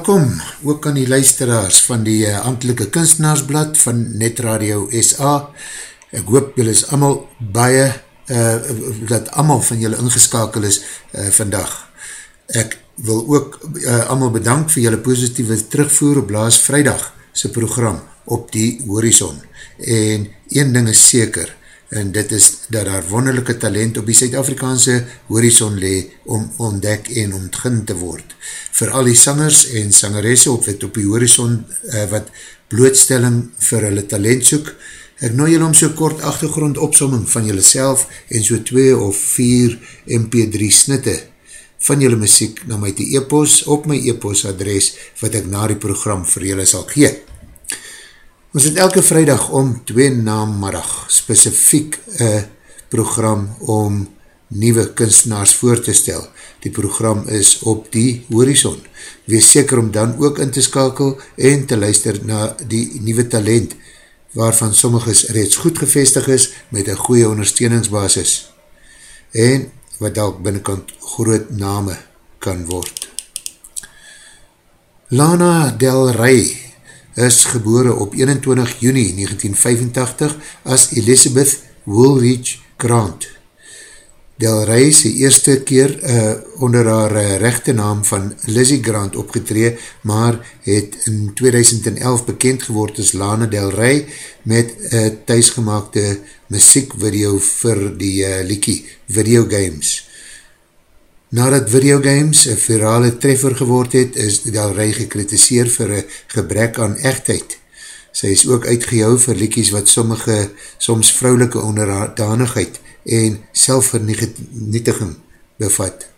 Welkom ook aan die luisteraars van die uh, Amtelike Kunstenaarsblad van Net Radio SA. Ek hoop julle is allemaal baie, uh, dat allemaal van julle ingeskakel is uh, vandag. Ek wil ook uh, allemaal bedank vir julle positieve terugvoer op laas vrijdag sy program op die horizon. En een ding is seker, en dit is dat daar wonderlijke talent op die Suid-Afrikaanse horizon le om ontdek en ontgin te word. Voor al die sangers en sangeresse op wat op die horizon uh, wat blootstelling vir hulle talent soek, ek nooi julle om so kort achtergrond opsomming van julle self en so 2 of 4 mp3 snitte van julle muziek na my die e-post op my e-post adres wat ek na die program vir julle sal gee. Ons het elke vrijdag om twee naammarag specifiek een program om nieuwe kunstenaars voor te stel. Die program is op die horizon. Wees seker om dan ook in te skakel en te luister na die nieuwe talent waarvan sommiges reeds goed gevestig is met een goeie ondersteuningsbasis en wat dalk binnenkant groot name kan word. Lana Del Rey is gebore op 21 juni 1985 as Elizabeth Woolridge Grant. Del Rey sy eerste keer uh, onder haar uh, rechte naam van Lizzie Grant opgetree, maar het in 2011 bekend geword as Lana Del Rey met uh, thuisgemaakte muziekvideo vir die uh, Likie Video Games. Nadat videogames een virale treffer geword het, is Del Rey gekritiseer vir een gebrek aan echtheid. Sy is ook uitgehou vir liekies wat sommige, soms vrouwelike onderdanigheid en selfvernietiging bevat.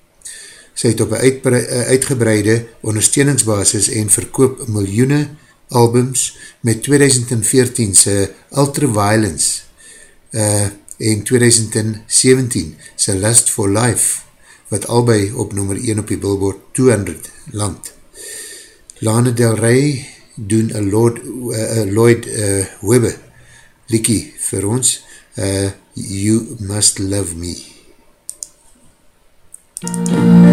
Sy het op een uitgebreide ondersteuningsbasis en verkoop miljoene albums met 2014 sy Ultraviolence uh, en 2017 sy Lust for Life wat albei op nummer 1 op die billboard 200 land. Lana Del Rey doen een Lord, uh, Lloyd uh, Webber liekie vir ons, uh, You Must Love Me. MUZIEK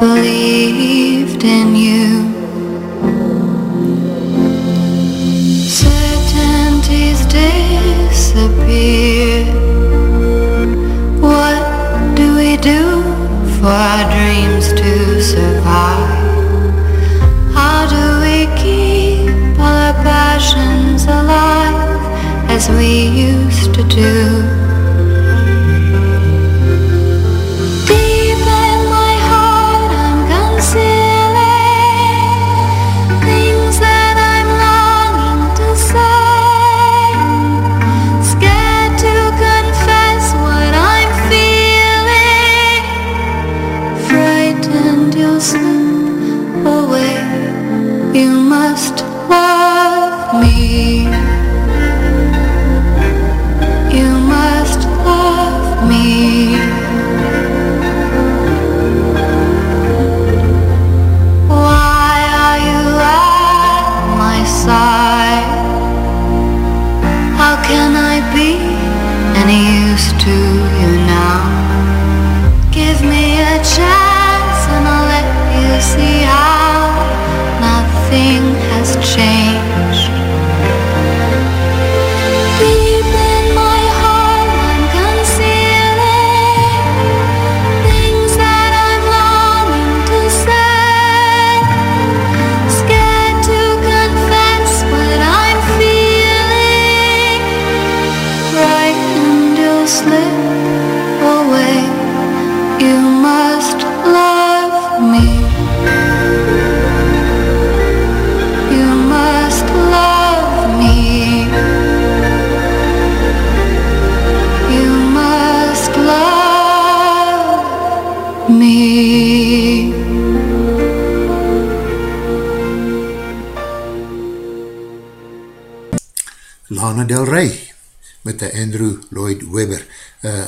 believed in you. Certainties disappear. What do we do for our dreams to survive? How do we keep our passions alive as we used to do.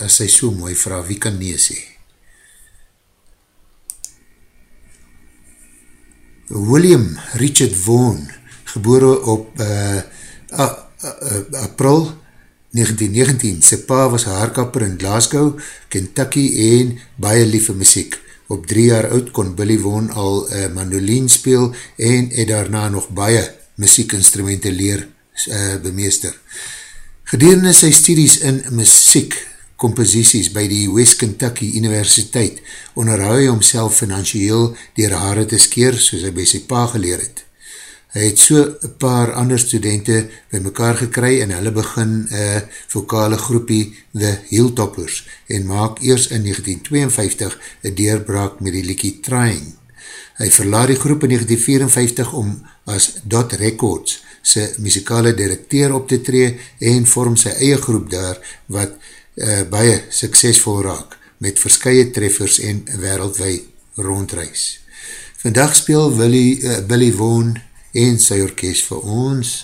As sy so mooi vraag, wie kan nee sê? William Richard Vaughan, gebore op uh, a, a, a, april 1919, sy pa was haarkapper in Glasgow, Kentucky en baie lieve muziek. Op drie jaar oud kon Billy Vaughan al uh, mandolin speel en het daarna nog baie muziekinstrumenten leer uh, bemeester. Gedurende sy studies in muziek composities by die West Kentucky Universiteit onderhou hy homself financieel dier haare te skeer soos hy by sy pa geleer het. Hy het so een paar ander studenten by mekaar gekry en hulle begin een vokale groepie The Hilltoppers en maak eers in 1952 een deurbraak met die liekie Trying. Hy verlaat die groep in 1954 om as Dot Records sy muzikale directeur op te tree en vorm sy eie groep daar wat uh, baie suksesvol raak met verskye treffers en wereldwij rondreis. Vandag speel Willy, uh, Billy Vaughan en sy orkest vir ons,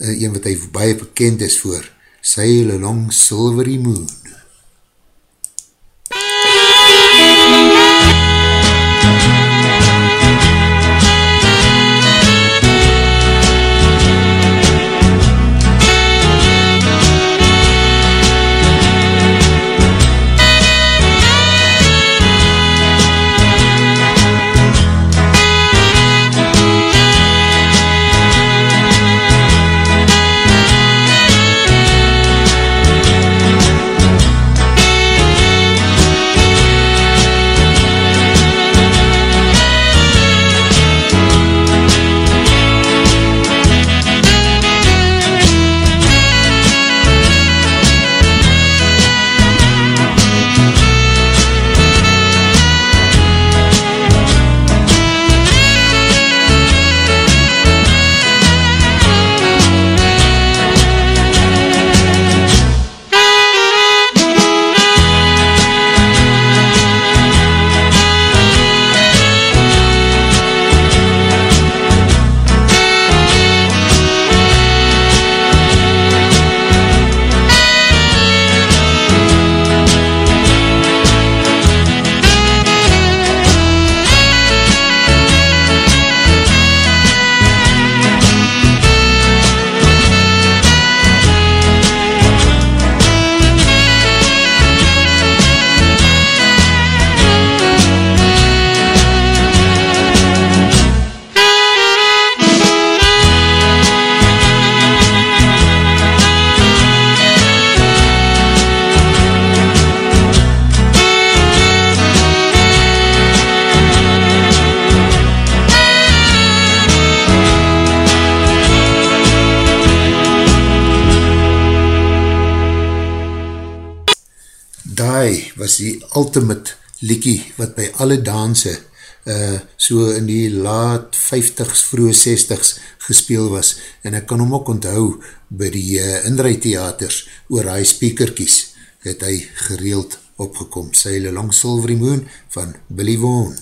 uh, een wat hy baie bekend is voor, Sail Along Silvery Moon. Ultimate liekie wat by alle danse uh, so in die laat 50s, vroege 60s gespeel was. En ek kan hom ook onthou by die uh, inrijtheaters oor hy speakerkies het hy gereeld opgekom. Seile Long Silvery Moon van Billy Vaughan.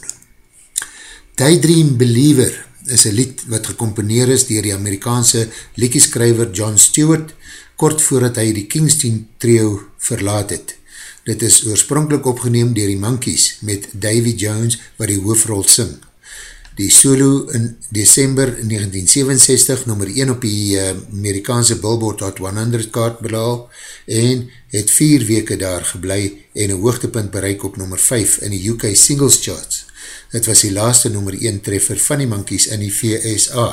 Daydream Believer is een lied wat gecomponeer is dier die Amerikaanse liedjeskrijver John Stewart, kort voordat hy die Kingston trio verlaat het. Dit is oorspronkelijk opgeneem dier die Monkees met Davy Jones wat die hoofrol sing. Die solo in december 1967 nummer 1 op die uh, Amerikaanse Billboard Hot 100 kaart belaal en het vier weke daar geblei en een hoogtepunt bereik op nummer 5 in die UK Singles Charts. Het was die laaste nummer 1 treffer van die Monkees in die VSA.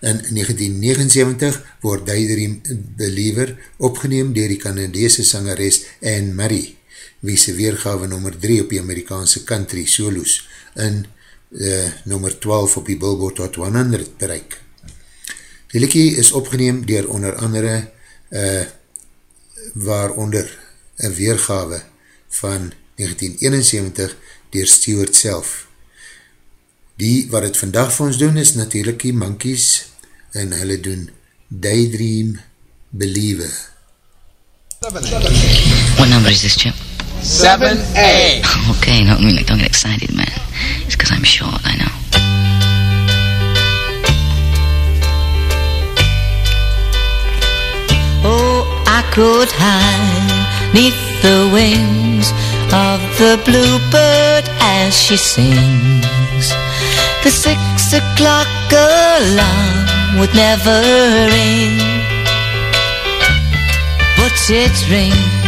In 1979 word Daydream Believer opgeneem dier die Canadese sangeres Anne Murray, wie sy weergave nummer 3 op die Amerikaanse country solos in uh, nummer 12 op die Billboard Hot 100 bereik. Die liekie is opgeneem dier onder andere uh, waaronder een weergave van 1971 dier Stewart self. Die wat het vandag vir ons doen is natuurlijk die Monkeys en hulle doen Daydream Believer. What number is this, Chip? 7A. Okay, no, I mean, like, don't get excited, man. It's because I'm short, I know. Oh, I could hide neath the wings of the bluebird as she sings. The six o'clock alarm would never ring, but it rings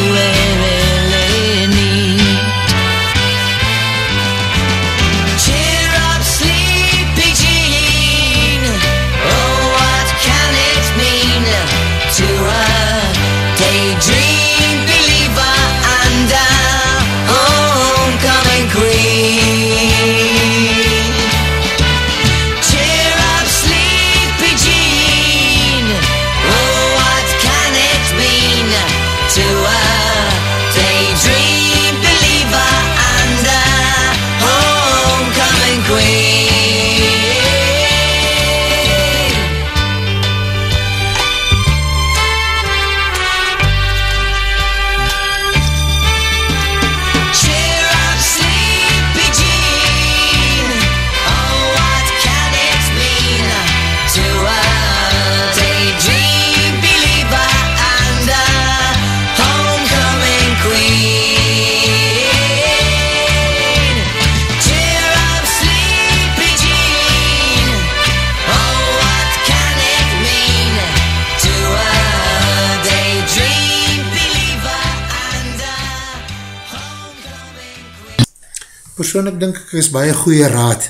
Persoonlijk denk ek is baie goeie raad,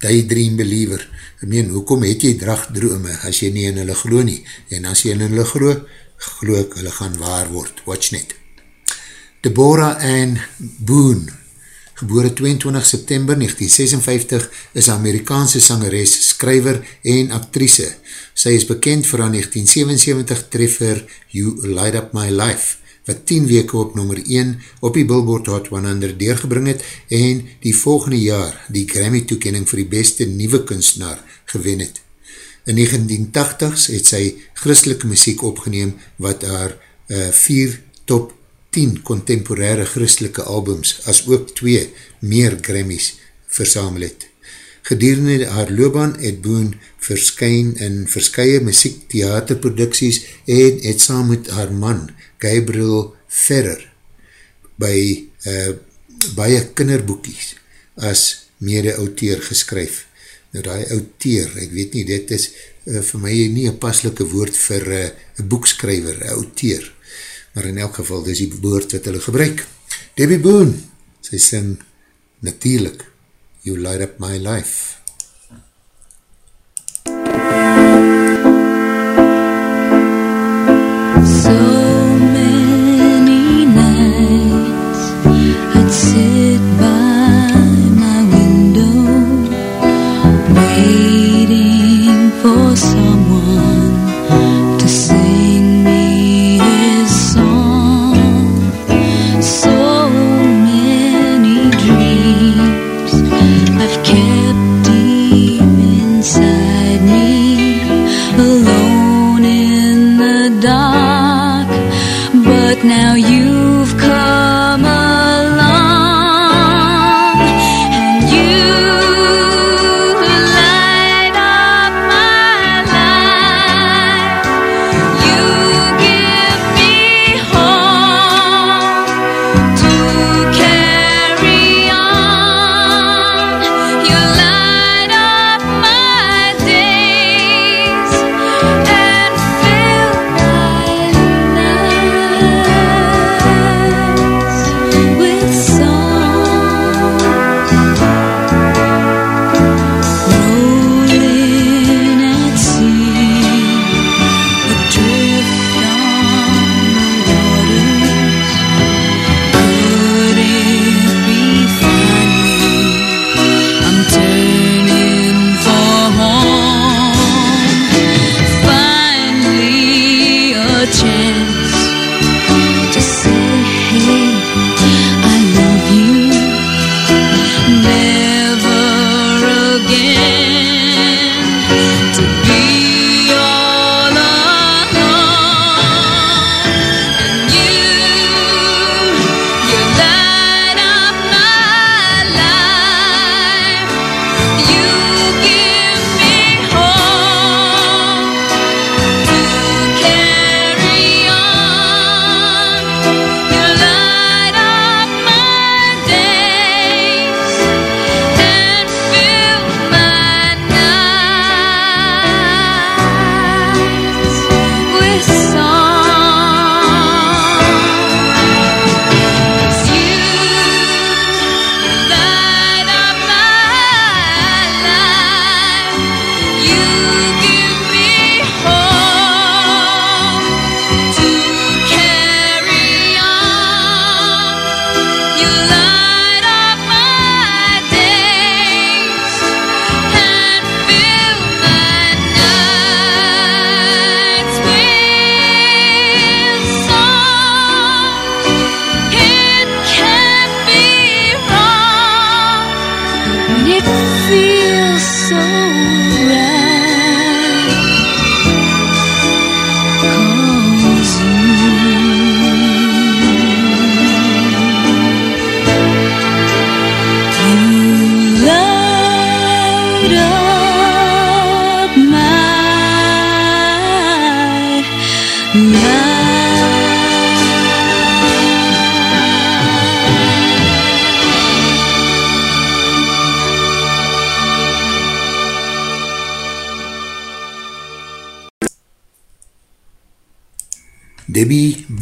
Daydream Believer. Ek meen, hoekom het jy dragdrome as jy nie in hulle glo nie? En as jy in hulle glo, glo ek hulle gaan waar word. Watch net. Deborah Ann Boone, gebore 22 September 1956, is Amerikaanse sangeres, skryver en actrice. Sy is bekend vir haar 1977 treffer You Light Up My Life, wat 10 weke op nummer 1 op die Billboard Hot 100 deurgebring het en die volgende jaar die Grammy toekening vir die beste nieuwe kunstenaar gewen het. In 1980s het sy christelike muziek opgeneem wat haar uh, vier top 10 contemporaire christelike albums as ook twee meer Grammys versamel het. Gedurende haar loopbaan het Boone verskyn in verskye muziek theaterproducties en het saam met haar man Gabriel Ferrer by uh, baie kinderboekies as mede-auteur geskryf. Nou die auteer, ek weet nie, dit is uh, vir my nie een paslike woord vir uh, een boekskryver, een auteer. Maar in elk geval, dit is die woord wat hulle gebruik. Debbie Boone, sy sing natuurlijk, You Light Up My Life. Debbie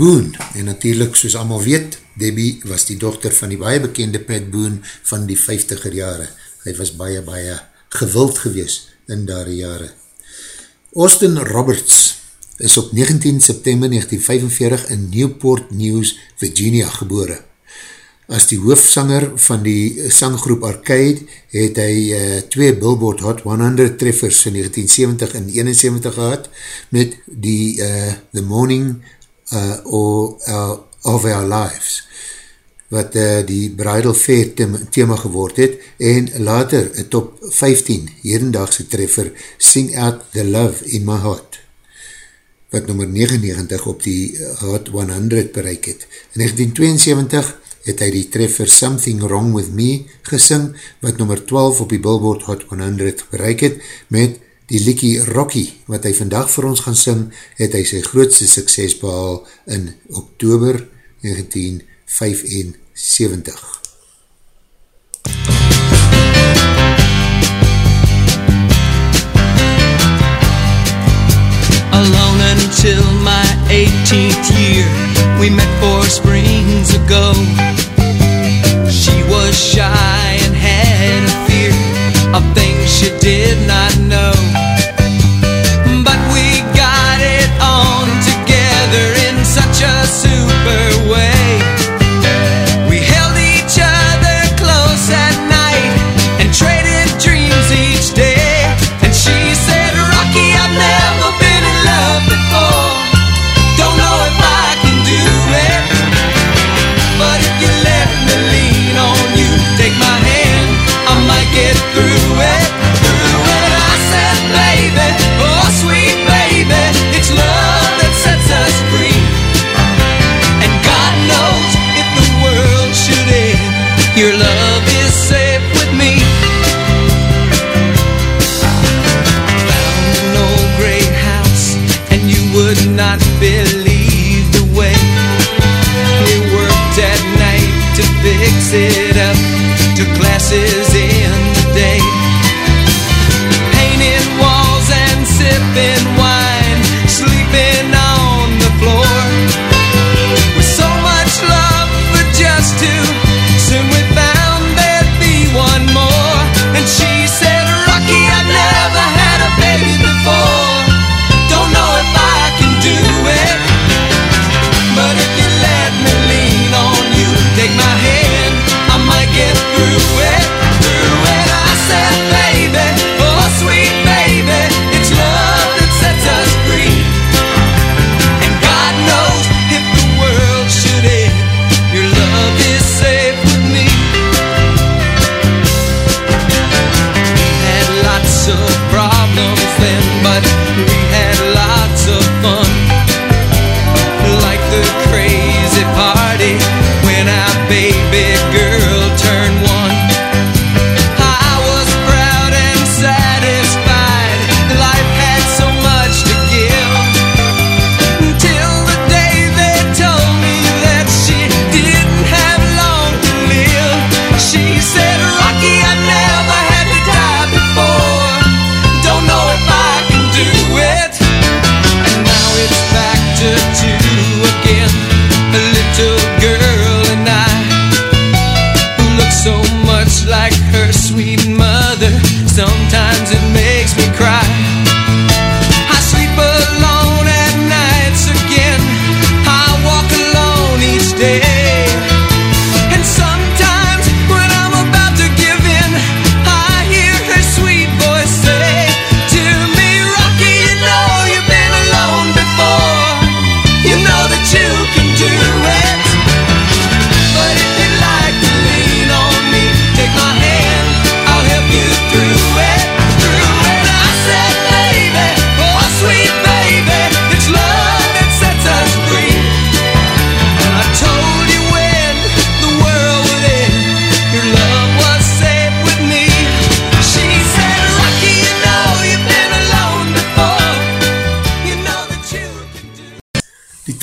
Boone, en natuurlijk soos allemaal weet, Debbie was die dochter van die baie bekende Pat Boone van die 50er jare. Hy was baie, baie gewild gewees in daar jare. Austin Roberts is op 19 september 1945 in Newport News, Virginia gebore. As die hoofsanger van die sanggroep Arcade het hy uh, twee Billboard Hot 100 treffers in 1970 en 71 gehad met die uh, The Morning uh, or, uh, of Our Lives wat uh, die Bridal Fair thema geword het en later een top 15 herendagse treffer Sing Out The Love In My Heart wat nummer 99 op die Hot 100 bereik het. In 1972 het hy die treffer Something Wrong With Me gesing wat nummer 12 op die Billboard Hot 100 bereik het met Die liekie Rocky, wat hy vandag vir ons gaan sing, het hy sy grootste sukses behaal in oktober 1975. Alone until my 18th year We met four springs ago She was shy and had a fear of things she did not know.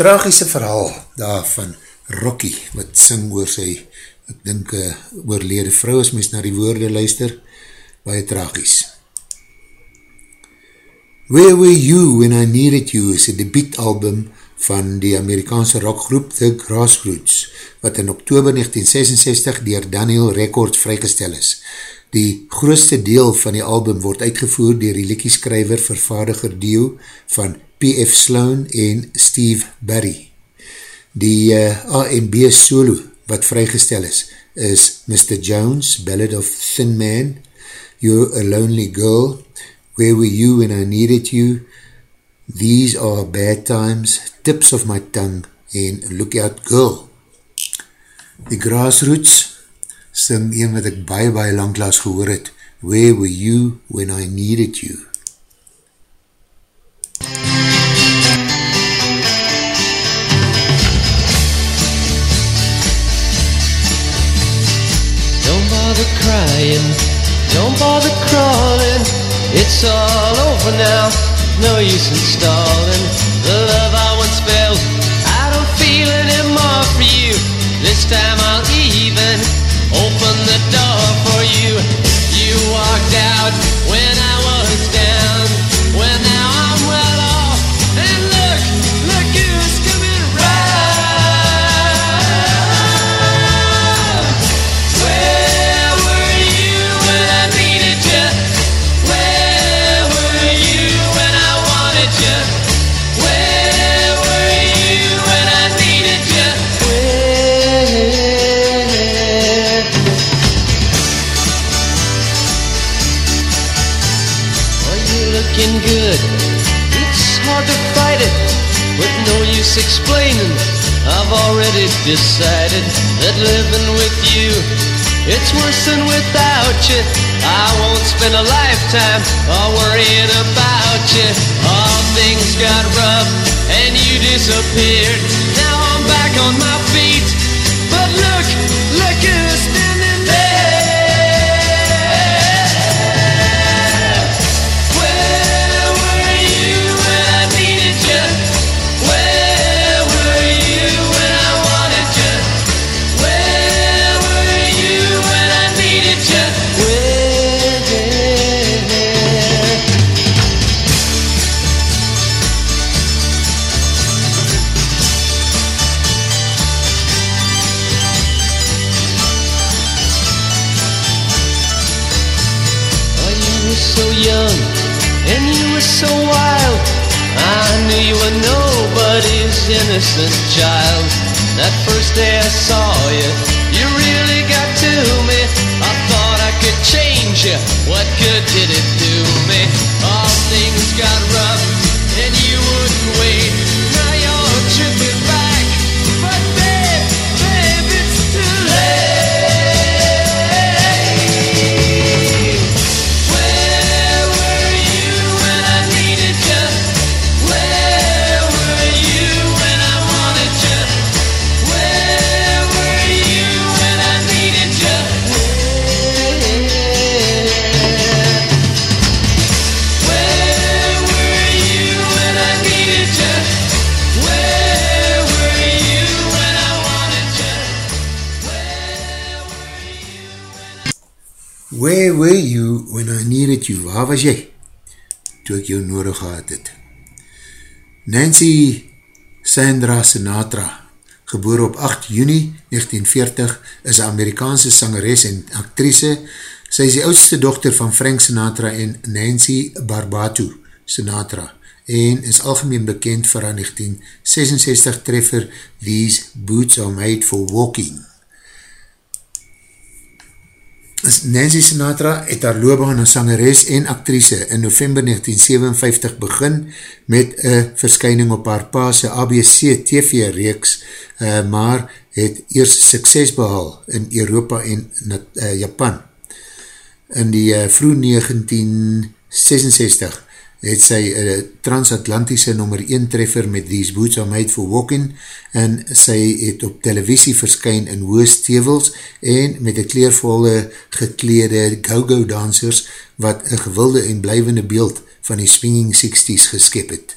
tragische verhaal daarvan Rocky, wat sing oor sy, ek dink, uh, oorlede vrou, as mens na die woorde luister, baie tragies. Where Were You When I Needed You is een debietalbum van die Amerikaanse rockgroep The Grassroots, wat in oktober 1966 dier Daniel Records vrygestel is. Die grootste deel van die album word uitgevoer dier die lekkieskrijver vervaardiger Dio van P.F. Sloan en Steve Barry. Die eh, uh, A&B solo wat vrygestel is, is Mr. Jones, Ballad of Thin Man, You're a Lonely Girl, Where Were You When I Needed You, These Are Bad Times, Tips of My Tongue en Look Out Girl. Die Grassroots sing een wat ek baie, baie langklaas gehoor het, Where Were You When I Needed You? Don't bother crying, don't bother crawling, it's all over now, no use in stalling, the love I once felt, I don't feel anymore for you, this time I'll even Open the door for you. You walked out. Use explaining. I've already decided that living with you, it's worse than without you. I won't spend a lifetime all worrying about you. All things got rough and you disappeared. Now I'm back on my feet. Nancy Sandra Sinatra, geboor op 8 juni 1940, is een Amerikaanse sangeres en actrice. Sy is die oudste dochter van Frank Sinatra en Nancy Barbato Sinatra en is algemeen bekend vir haar 1966 treffer These Boots Are Made for Walking. Nancy Sinatra het haar loopbaan as sangeres en actrice in november 1957 begin met een verskyning op haar paase ABC TV reeks, uh, maar het eers sukses behaal in Europa en uh, Japan. In die uh, vroeg 1966 het sy uh, transatlantiese nummer 1 treffer met These Boots Are Made for Walking en sy het op televisie verskyn in hoge stevels en met een kleervolle geklede go-go dansers wat een gewilde en blijvende beeld van die swinging 60s geskep het.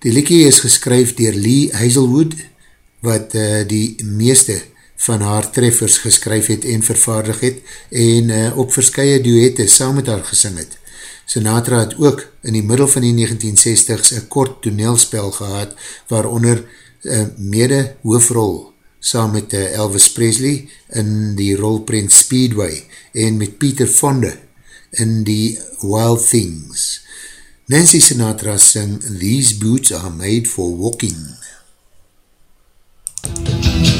Die liekie is geskryf dier Lee Hazelwood wat uh, die meeste van haar treffers geskryf het en vervaardig het en uh, op verskye duette saam met haar gesing het. Sinatra het ook in die middel van die 1960s een kort toneelspel gehad, waaronder uh, mede hoofrol saam met uh, Elvis Presley in die rolprint Speedway en met Peter Fonda in die Wild Things. Nancy Sinatra sing These Boots Are Made for Walking. You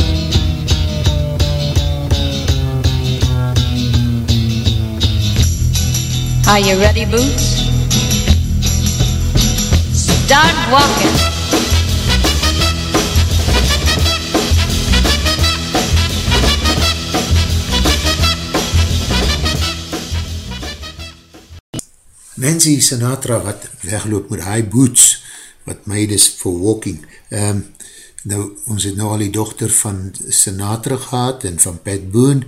Are you ready, Boots? Start walking. Nancy Sinatra wat wegloop met high boots, wat made is for walking. Um, nou, ons het nou al die dochter van Sinatra gehad en van Pat Boone.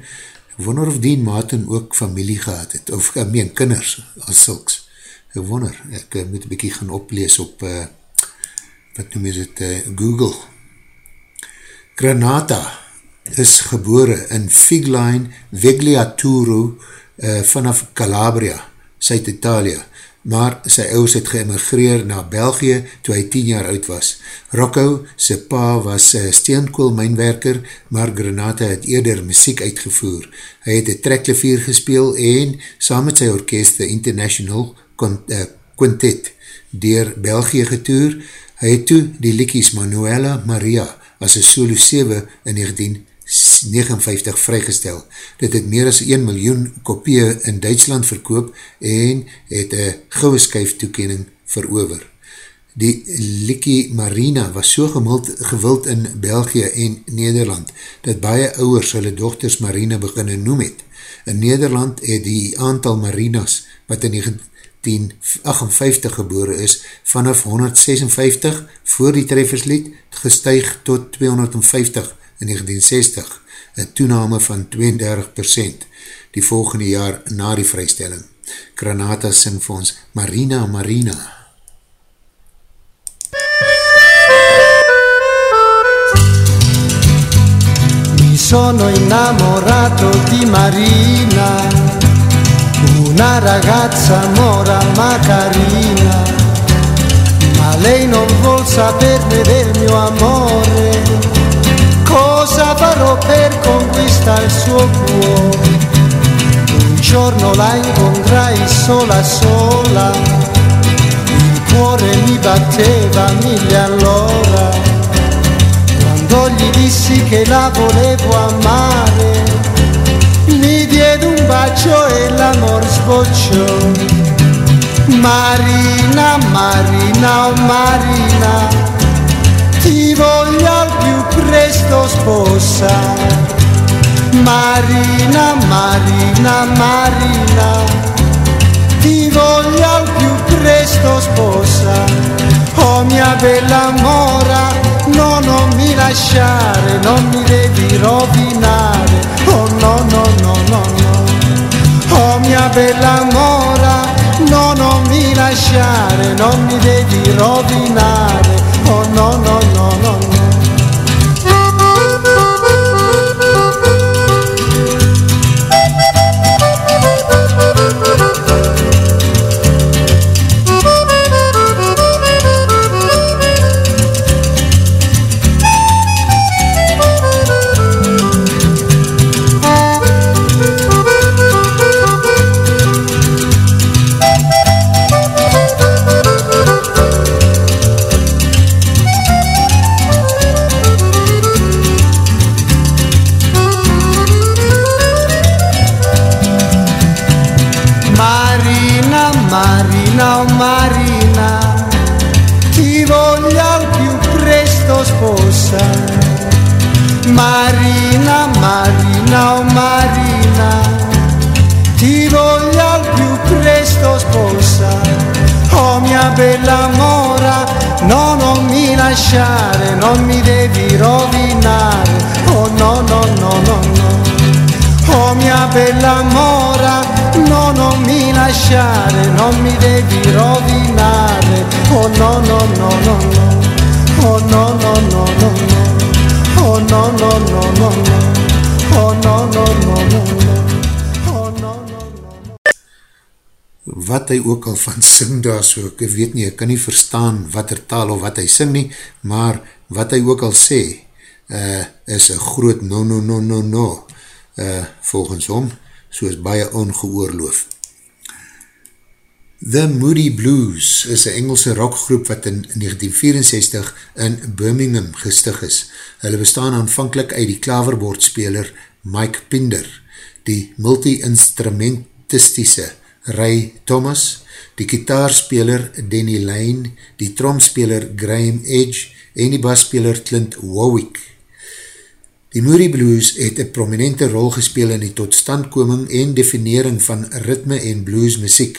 Wonder of Dean Martin ook familie gehad het, of ek meen kinders as sulks. Ek wonder, ek uh, moet bykie gaan oplees op, uh, wat noem is het, uh, Google. Granata is gebore in Figline Vigliaturo uh, vanaf Calabria, Zuid-Italia, maar sy ouders het geëmigreer na België toe hy 10 jaar oud was. Rocco, sy pa was steenkoolmijnwerker, maar Granata het eerder muziek uitgevoer. Hy het een treklevier gespeel en saam met sy orkest The International Quintet dier België getoer. Hy het toe die liekies Manuela Maria as een solo 7 in 19 59 vrygestel. Dit het meer as 1 miljoen kopieë in Duitsland verkoop en het een gouwe skuif toekening verover. Die Likie Marina was so gemuld, gewild in België en Nederland, dat baie ouwers hulle dochters Marina beginne noem het. In Nederland het die aantal Marinas, wat in 1958 gebore is, vanaf 156 voor die trefferslied gestuig tot 250 in 1960, een toename van 32% die volgende jaar na die vrystelling. Granata sing vir ons Marina Marina. Mi sono innamorato di Marina, una ragazza mora ma carina, ma lei non vuol saperne del mio amore farò per conquistare il suo cuore. Un giorno la incontrai sola sola, il cuore mi batteva mille all'ora. Quando gli dissi che la volevo amare, mi diede un bacio e l'amor sbocciò. Marina, Marina, oh Marina, ti voglio presto sposa. Marina, Marina, Marina, ti voglio al più presto sposa. Oh mia bella mora, no, non mi lasciare, non mi devi rovinare. Oh no, no, no, no, no. Oh mia bella mora, no, non mi lasciare, non mi devi rovinare. Oh no, no, no, no, no. Bella mora, no non mi lasciare, non mi devi rovinare, oh no no no no no, oh no no no no no, oh no no no no no, oh no no no no no. wat hy ook al van sing daar so, ek weet nie, ek kan nie verstaan wat er taal of wat hy sing nie, maar wat hy ook al sê, uh, is een groot no no no no no, uh, volgens hom, soos baie ongeoorloof. The Moody Blues is een Engelse rockgroep wat in 1964 in Birmingham gestig is. Hulle bestaan aanvankelijk uit die klaverboordspeler Mike Pinder, die multi-instrumentistische Ray Thomas, die kitaarspeler Danny Lane, die tromspeler Graham Edge en die basspeler Clint Warwick. Die Moody Blues het een prominente rol gespeel in die totstandkoming en definering van ritme en blues muziek.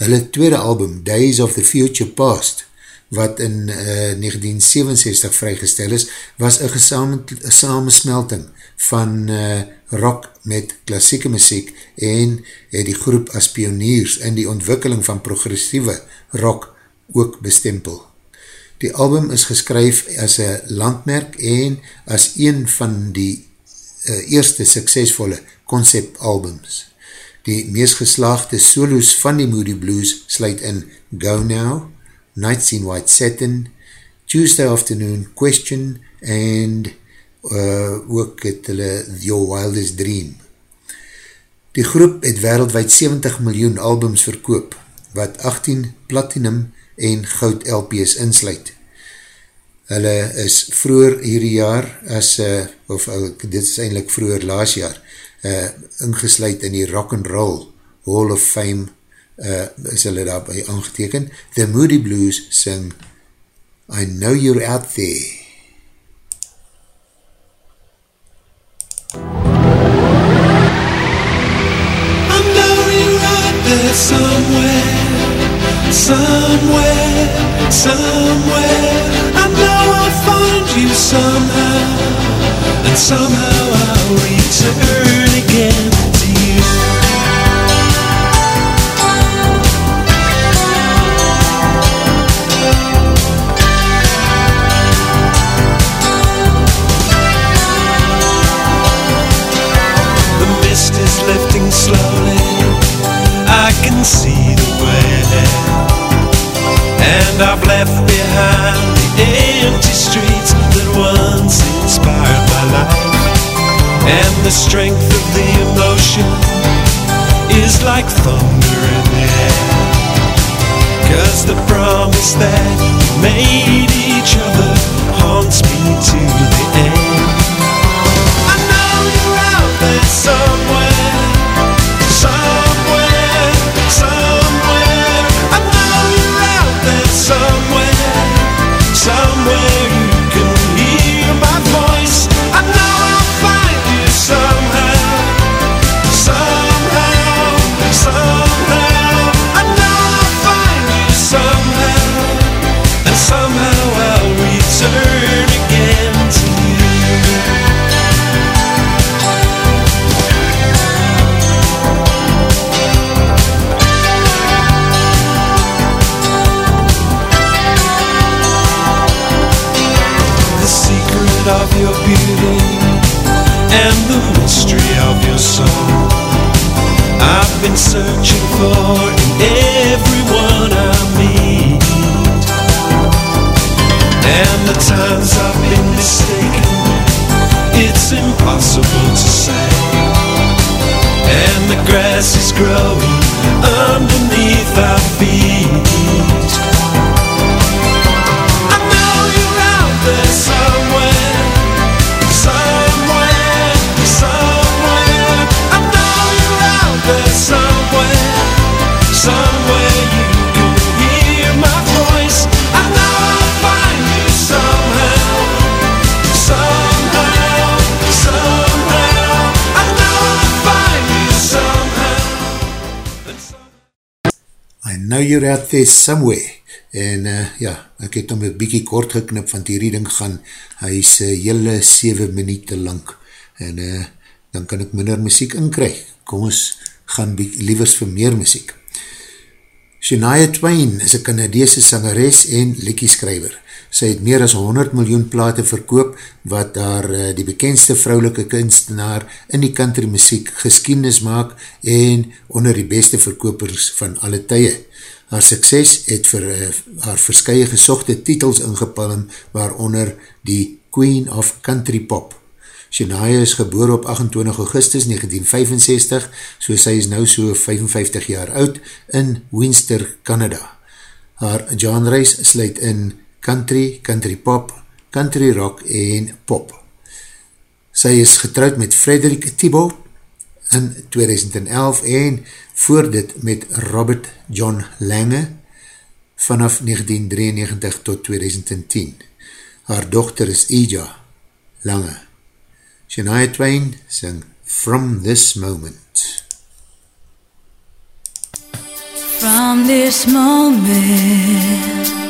Hulle tweede album, Days of the Future Past, wat in uh, eh, 1967 vrygestel is, was een samensmelting van uh, rock met klassieke muziek en het die groep as pioniers in die ontwikkeling van progressieve rock ook bestempel. Die album is geskryf as een landmerk en as een van die uh, eerste suksesvolle concept albums. Die meest geslaagde solos van die Moody Blues sluit in Go Now, Nights in White Satin, Tuesday Afternoon Question and uh, ook het hulle Your Wildest Dream. Die groep het wereldwijd 70 miljoen albums verkoop, wat 18 platinum en goud LP's insluit. Hulle is vroeger hierdie jaar, as, uh, of uh, dit is eindelijk vroeger laas jaar, uh, ingesluit in die Rock and Roll Hall of Fame, uh, is hulle daarby aangeteken. The Moody Blues sing I Know You're Out There. there somewhere, somewhere, somewhere. I know I'll find you somehow, and somehow I'll return again to you. The mist is lifting slowly I can see And I've left behind the empty streets that once inspired my life. And the strength of the emotion is like thunder in the air. Cause the promise that we made each other haunts me to the end. I know you're out there somewhere soul. I've been searching for in everyone I meet. And the times I've been mistaken, it's impossible to say. And the grass is growing underneath You're Out There Somewhere en uh, ja, ek het hom een bykie kort geknip, want die reading gaan, hy is uh, hele 7 minuut lang, en uh, dan kan ek minder muziek inkry. Kom ons gaan liefers vir meer muziek. Shania Twain is een Canadese sangeres en lekkieskrijver. Sy het meer as 100 miljoen plate verkoop wat daar uh, die bekendste vrouwelike kunstenaar in die country muziek geskiedenis maak en onder die beste verkopers van alle tye. Haar sukses het vir uh, haar verskye gesochte titels ingepalm waaronder die Queen of Country Pop. Shania is geboor op 28 augustus 1965, so sy is nou so 55 jaar oud in Winster, Canada. Haar genreis sluit in country, country pop, country rock en pop. Sy is getrouwd met Frederik Thibault in 2011 en voor dit met Robert John Lange vanaf 1993 tot 2010. Haar dochter is Ija Lange. Shania Twain sing From This Moment. From this moment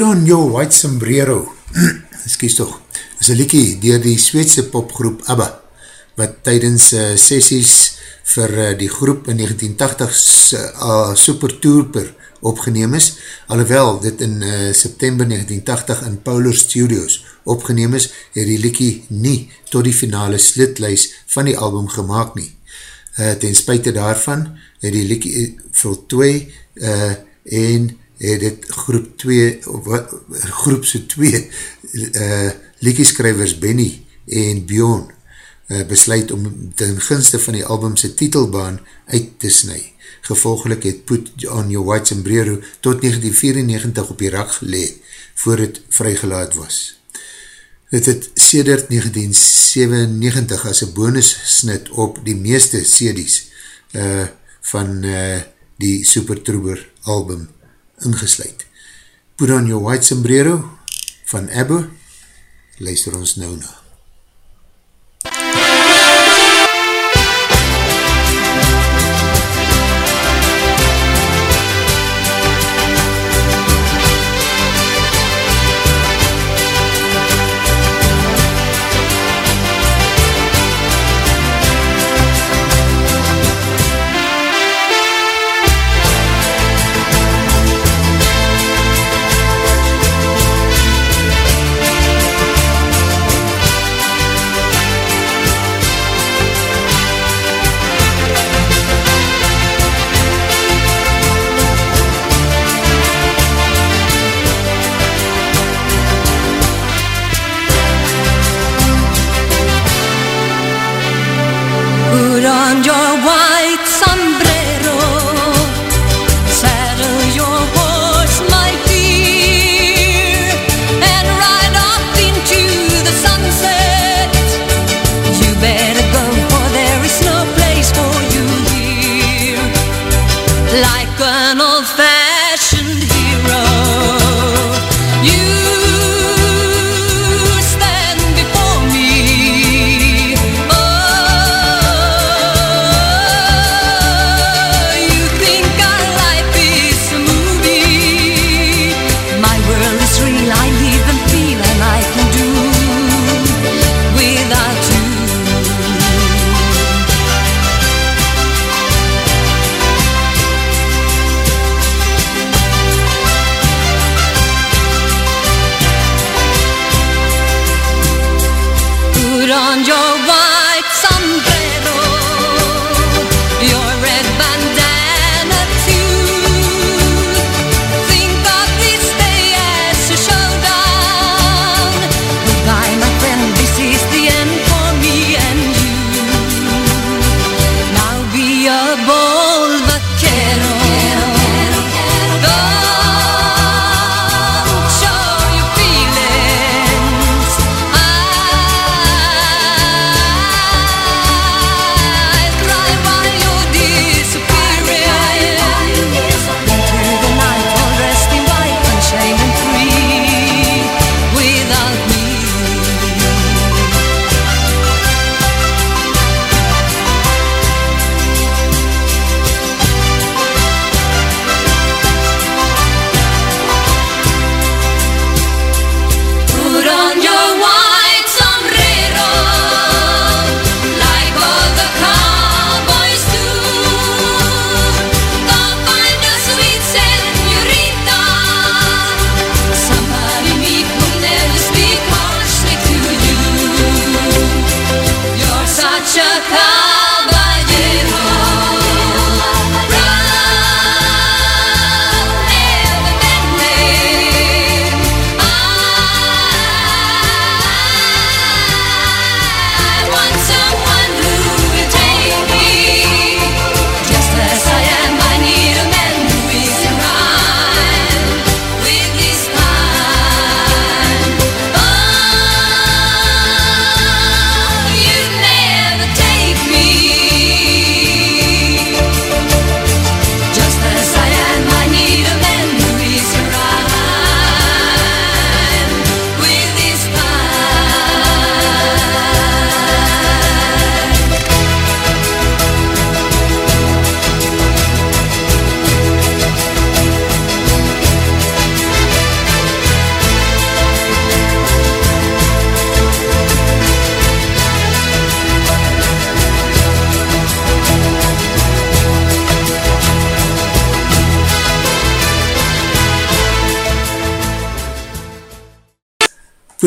Put on your white sombrero, excuse toch, is een liekie dier die Sweedse popgroep ABBA, wat tydens uh, sessies vir uh, die groep in 1980 uh, Super Tourper opgeneem is, alhoewel dit in uh, September 1980 in Polar Studios opgeneem is, het die liekie nie tot die finale slitlijs van die album gemaakt nie. Uh, ten spuite daarvan het die liekie voltooi uh, en het het groep 2 groep so 2 uh, liekieskrywers Benny en Bjorn uh, besluit om ten gunste van die albumse titelbaan uit te snu. Gevolgelik het Put on Your White Sombrero tot 1994 op die rak gelee voor het vrygelaat was. Het het sedert 1997 as een bonus snit op die meeste CD's uh, van uh, die Super Trooper album ingesluid. Put on your white sombrero van Abbo, luister ons nou na.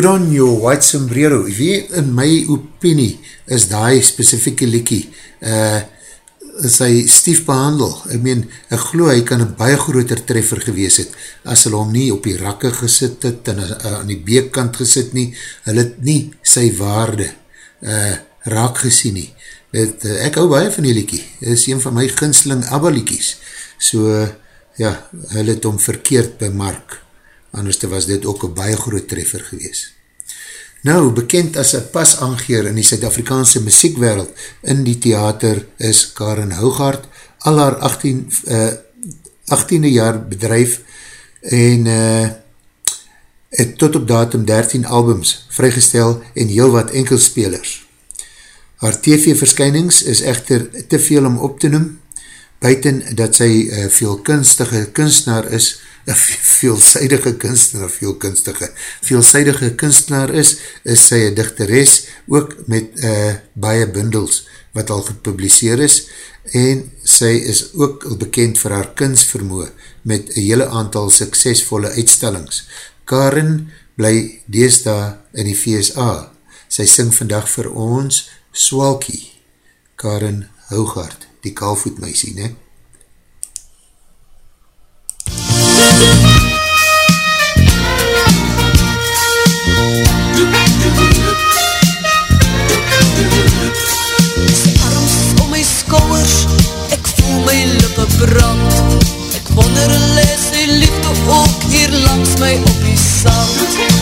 Put on your white sombrero. Wie in my opinie is die specifieke liekie uh, sy stief behandel. Ek meen, ek glo hy kan een baie groter treffer gewees het as hulle hom nie op die rakke gesit het en uh, aan die beekkant gesit nie. Hulle het nie sy waarde uh, raak gesien nie. Het, uh, ek hou baie van die liekie. Dit is een van my ginsling ABBA liekies. So, uh, ja, hulle het hom verkeerd bemark anders was dit ook een baie groot treffer gewees. Nou, bekend as een pas aangeer in die Suid-Afrikaanse muziekwereld in die theater is Karen Hougaard, al haar 18, uh, 18e jaar bedrijf en uh, het tot op datum 13 albums vrygestel en heel wat enkelspelers. Haar TV-verskynings is echter te veel om op te noem, buiten dat sy uh, veel kunstige kunstenaar is, veelzijdige kunstenaar, veel kunstige, veelzijdige kunstenaar is, is sy een dichteres, ook met uh, baie bundels wat al gepubliseer is, en sy is ook bekend vir haar kunstvermoe met een hele aantal suksesvolle uitstellings. Karen bly deesda in die VSA. Sy sing vandag vir ons Swalkie, Karen Hougaard, die kaalvoetmeisie, ne? Brand Ek wonder les die liefde ook hier langs my op die sand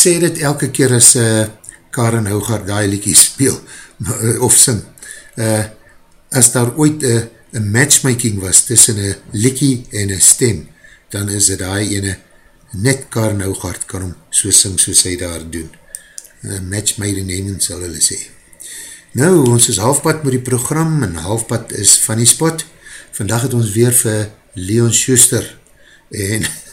sê dit elke keer as uh, Karen Hougaard die liekie speel, uh, of sing, uh, as daar ooit een uh, matchmaking was tussen een liekie en een stem, dan is het die ene, net Karen Hougaard kan hom so sing soos hy daar doen. Uh, match made in heaven sal hulle sê. Nou, ons is halfpad met die program en halfpad is van die spot. Vandag het ons weer vir Leon Schuster en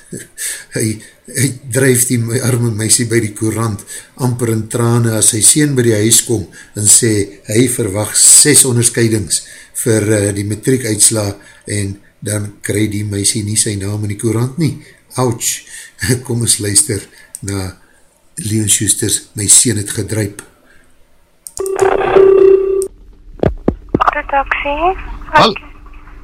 hy, hy drijf die arme meisie by die courant amper in trane as sy sien by die huis kom en sê hy verwacht 6 onderscheidings vir uh, die matriek uitsla en dan kry die meisie nie sy naam in die courant nie. Ouch, kom ons luister na Leon Schuster's My Seen het gedruip. Redaksie. Hal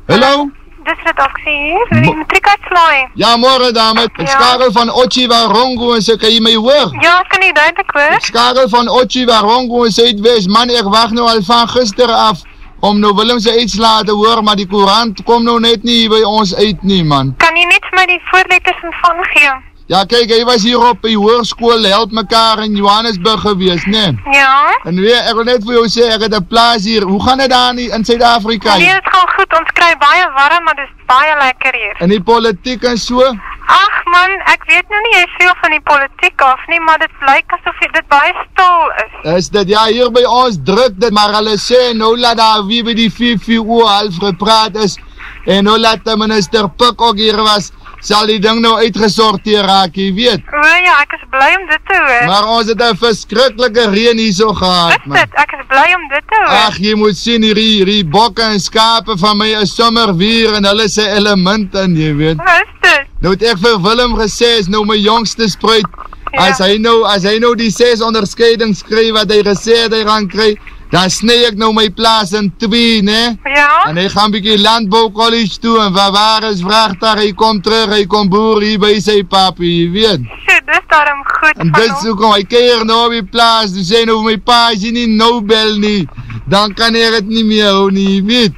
Hallo? Dis redaksie hier, vir die matriek uitslaai. Ja, morgen dame. Ek Ja. skakel van Ochi Warongo en sy kan jy my hoor? Ja, kan jy duidelik hoor? Ek skakel van Ochi Warongo en Zuidwest. Man, ek wacht nou al van gister af om nou Willem sy uitslaat te hoor, maar die courant kom nou net nie by ons uit nie, man. Kan jy net vir my die voorletters en van gee? Ja, kyk, hy was hier op die hoërskool Help Mekaar in Johannesburg gewees, nee. Ja? En weer, ek wil net vir jou sê, ek het 'n plaas hier. Hoe gaan dit daar nie in Suid-Afrika? Nee, dit gaan goed. Ons kry baie warm, maar dis baie lekker hier. In die politiek en so? Ag man, ek weet nou nie jy veel van die politiek af nie, maar dit lyk asof dit baie stil is. Is dit ja hier by ons druk dit maar hulle sê nou laat daar wie by die 4 uur half gepraat is en nou laat die minister Pik ook hier was sal die ding nou uitgesorteer raak jy weet O ja, ek is bly om dit te hoor. maar ons het 'n verskriklike reën hierso gehad is dit? Ek is bly om dit te hoor. Ag jy moet sien hierdie hierdie bokke en skape van my is sommer weer en hulle se element in jy weet Is dit? Nou het ek vir Willem gesê is nou my jongste spruit. Ja. As hy nou as hy nou die 6 onderskeidings kry wat hy gesê het hy gaan kry, dan sny ek nou my plaas in 2, né? Ja. En hy gaan bietjie landbou college toe en waar waar is vragtuig, hy kom terug, hy kom boer hier by sy papie, jy weet. So, dis daarom goed En van dis hom. hoekom hy keer nou op die plaas, dis sê nou my pa as jy nie nou bel nie, dan kan hy dit nie meer hou nie, jy weet.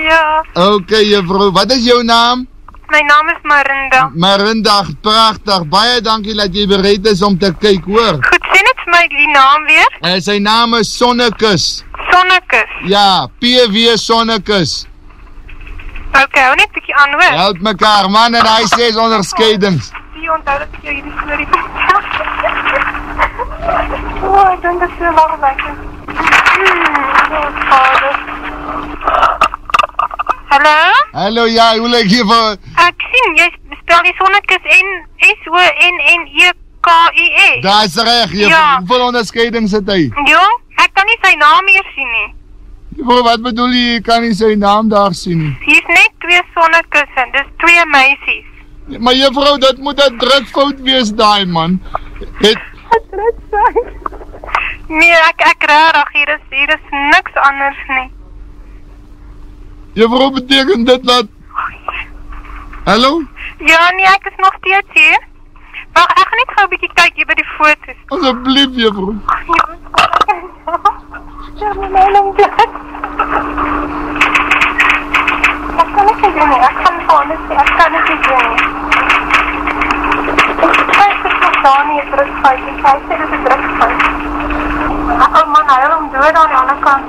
Ja, Okay, juffrou, wat is jou naam? my naam is Marinda. Marindag, pragtig. Baie dankie dat jy bereid is om te kyk, hoor. Goed, sê net vir my die naam weer. Uh, sy naam is Sonnekus. Sonnekus. Ja, PW Sonnekus. Okay, hou net bietjie aan hoor. Help mekaar, man, en hy sê onderskeidings. Jy onthou dat ek jou hierdie storie vertel. O, oh, ek dink dit is so lang lekker. Hmm, oh, vader. Hallo? Hallo, ja, hoe lyk jy vir... Ek sien jy spel die sonnekus N S O N N E K U S. Daar is reg, jy. Ja. Hoeveel onderskeidings het hy? Jong, ek kan nie sy naam meer sien nie. Juffrou, wat bedoel jy, kan nie sy naam daar sien nie? Hier's net twee sonnekusse, dis twee meisies. Maar juffrou, dit moet 'n drukfout wees daai man. Het Nee, ek ek regtig, hier is hier is niks anders nie. juffrou beteken dit dat Hallo? Ja, nee, ek is nog steeds hier. Wag, ek gaan net gou 'n bietjie kyk hier by die foto's. Asseblief, juffrou. Ja, my naam is Ek kan nie sê nie, ek kan nie, ek kan nie sê nie. Ek kyk dit nog daar nie, het drukfout, ek kyk sê dit is drukfout. Oh man, hy hom dood aan die ander kant.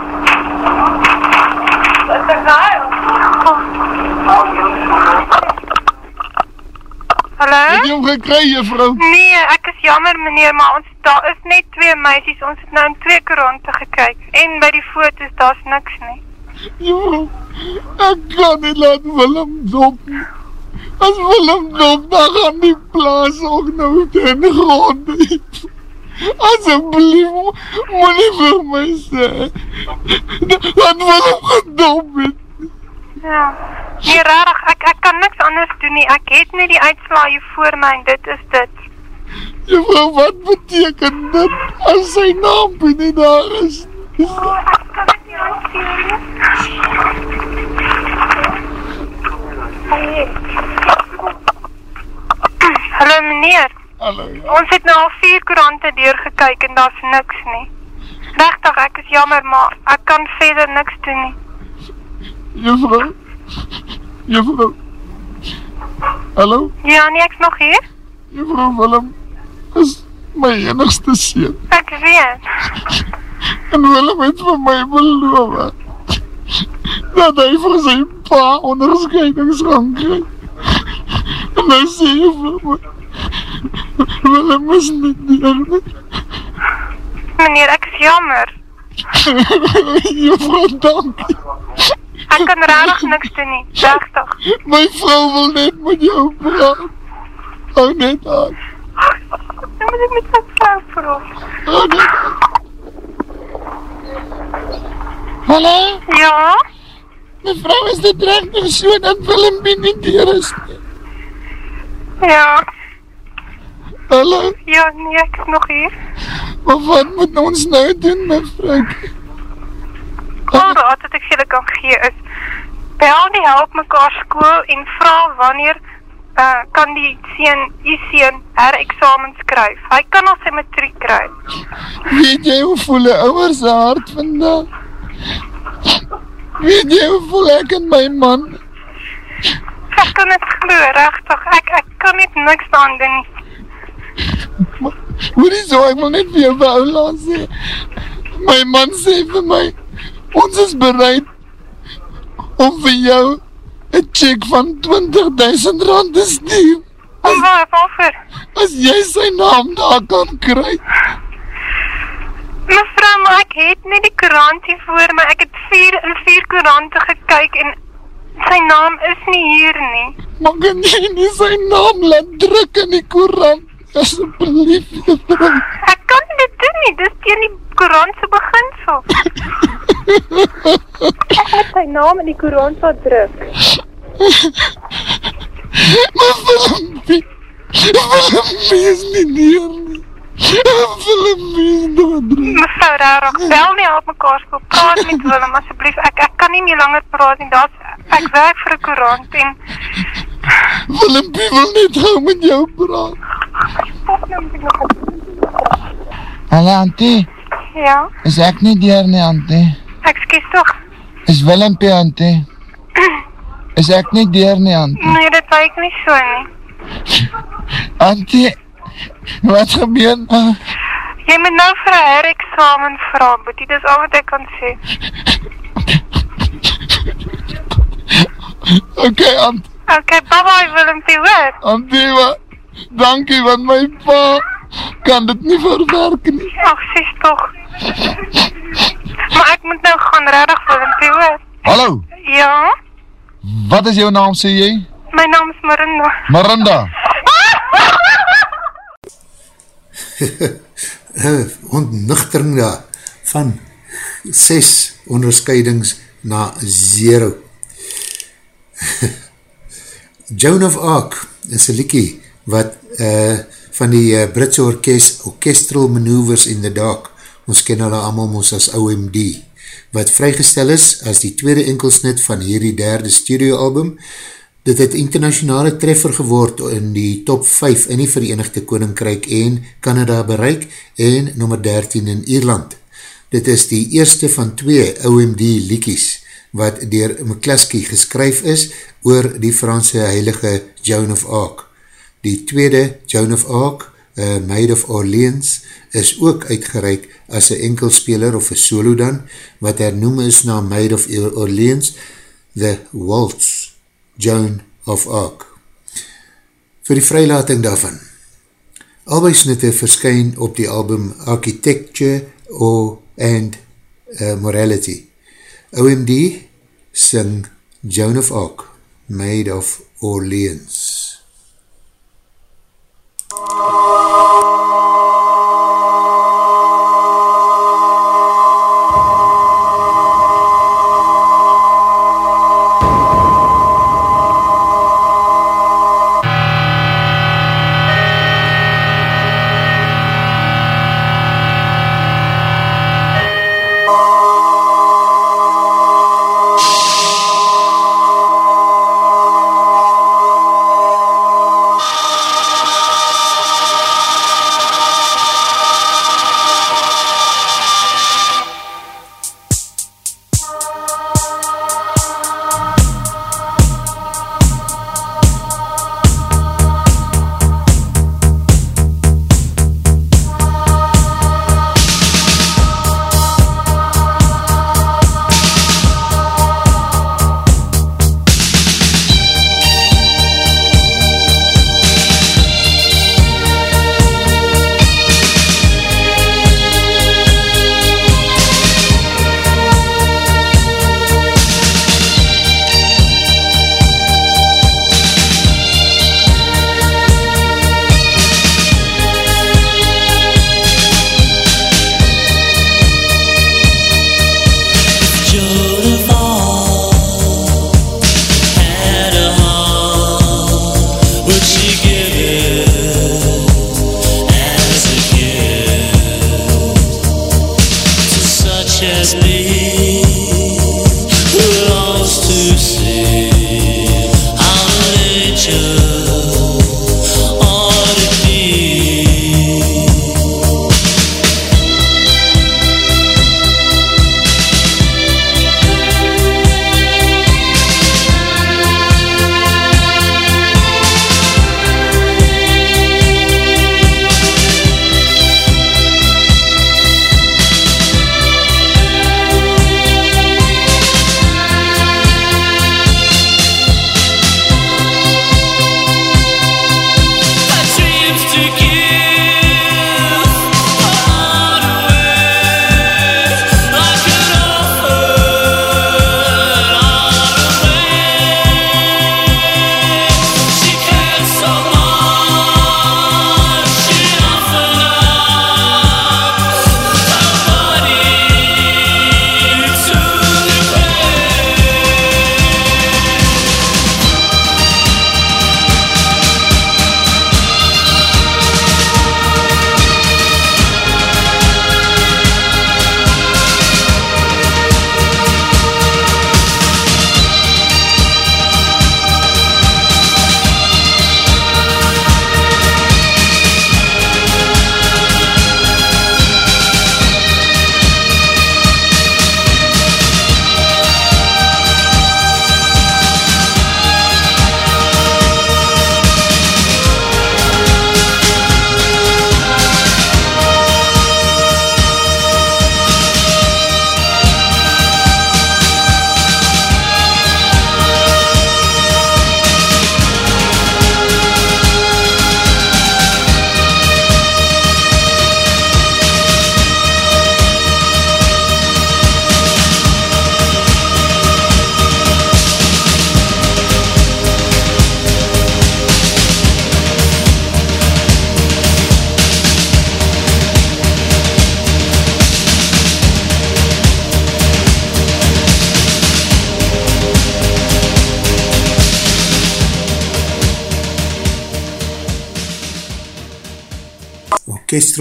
Wat is nou? Hallo? Het jy hom gekry, juffrou? Nee, ek is jammer meneer, maar ons daar is net twee meisies. Ons het nou in twee koerante gekyk en by die foto's daar's niks nie. Juffrou, ek kan nie laat Willem dop nie. As Willem dop, dan gaan die plaas ook nou ten gronde. Asseblief, moenie vir my sê dat Willem gedop het. Ja. Nee, regtig, ek ek kan niks anders doen nie. Ek het net die uitslae hier voor my en dit is dit. Juffrou, wat beteken dit as sy naam nie daar is? Oh, ek kan dit nie hanteer nie. Hallo meneer. Hallo. Ons het nou al vier koerante deurgekyk en daar's niks nie. Regtig, ek is jammer, maar ek kan verder niks doen nie. Juffrou. Juffrou. Hallo? Ja, nee, ek's nog hier. Juffrou Willem is my enigste seun. Ek weet. En Willem het vir my beloof dat hy vir sy pa onderskeidings gaan kry. En hy sê vir my Willem is nie deur nie. Meneer, ek is jammer. Juffrou, dankie. Ek kan regtig niks doen nie. Regtig. My vrou wil net met jou praat. Hou net aan. Dan moet met my vrou praat. Hou net aan. Hallo? Ja? Mevrou, is dit rechtig so dat Willempie nie deur is nie? Ja. Hallo? Ja, nee, ek is nog hier. Maar wat moet ons nou doen, mevrou? Al raad wat ek vir julle kan gee is, bel die help mekaar skool en vra wanneer uh, kan die seun, die seun herexamen skryf. Hy kan al sy matriek kry. Weet jy hoe voel een ouwer sy hart vandag? Weet jy hoe voel ek en my man? Ek kan het glo, rechtig. Ek, ek kan net niks aan doen nie. Hoor nie so, ek wil net vir jou vir oula sê. My man sê vir my, ons is bereid om vir jou een check van 20.000 rand te stuur. As, waar, waarvoor? As jy sy naam daar kan kry. Mevrou, maar ek het nie die koerant hier voor my. Ek het vier in vier koerante gekyk en sy naam is nie hier nie. Maar kan jy nie sy naam laat druk in die koerant? Asseblief. Ek kan nie dit doen nie. Dis teen die koerant se beginsel. ek moet sy naam in die koerant laat druk. Is nie neer nie. Willempie is doodruk. Mevrou, rarig, bel nie op mekaar skool. Praat met Willem, asseblief. Ek, ek kan nie meer langer praat nie. Daar's, ek werk vir 'n koerant en... Willempie wil net gou met jou praat. Hallo, auntie. Ja, Is ek nie deur nie, auntie? ekskuus tog. Is Willempie, auntie? Is ek nie deur nie, auntie? Nee, dit lyk nie so nie. Auntie, wat gebeur nou? Jy moet nou vir 'n herexamen vra, Boetie. Dis al wat ek kan sê. Okay, auntie. Okay, bye-bye Willempie, hoor. Auntie, wat? Dankie, want my pa kan dit nie verwerk nie. Ag, sies tog. maar ek moet nou gaan regtig Willempie, hoor. Hallo, Ja, wat is jou naam, sê jy? my naam is Marinda. Marinda. ontnuchtering daar van 6 onderscheidings na 0. Joan of Arc is een liekie wat uh, van die uh, Britse orkest Orchestral Maneuvers in the Dark. Ons ken hulle allemaal ons as OMD wat vrygestel is as die tweede enkelsnit van hierdie derde studioalbum. Dit het internationale treffer geword in die top 5 in die Verenigde Koninkryk en Canada bereik en nummer 13 in Ierland. Dit is die eerste van twee OMD liekies wat dier McCluskey geskryf is oor die Franse heilige Joan of Arc. Die tweede Joan of Arc, uh, Maid of Orleans, is ook uitgereik as een enkelspeler of een solo dan, wat hernoem is na Maid of Orleans, The Waltz. Joan of Arc. Voor die vrylating daarvan. Albei snitte verskyn op die album Architecture o and uh, Morality. OMD sing Joan of Arc, Maid of Orleans.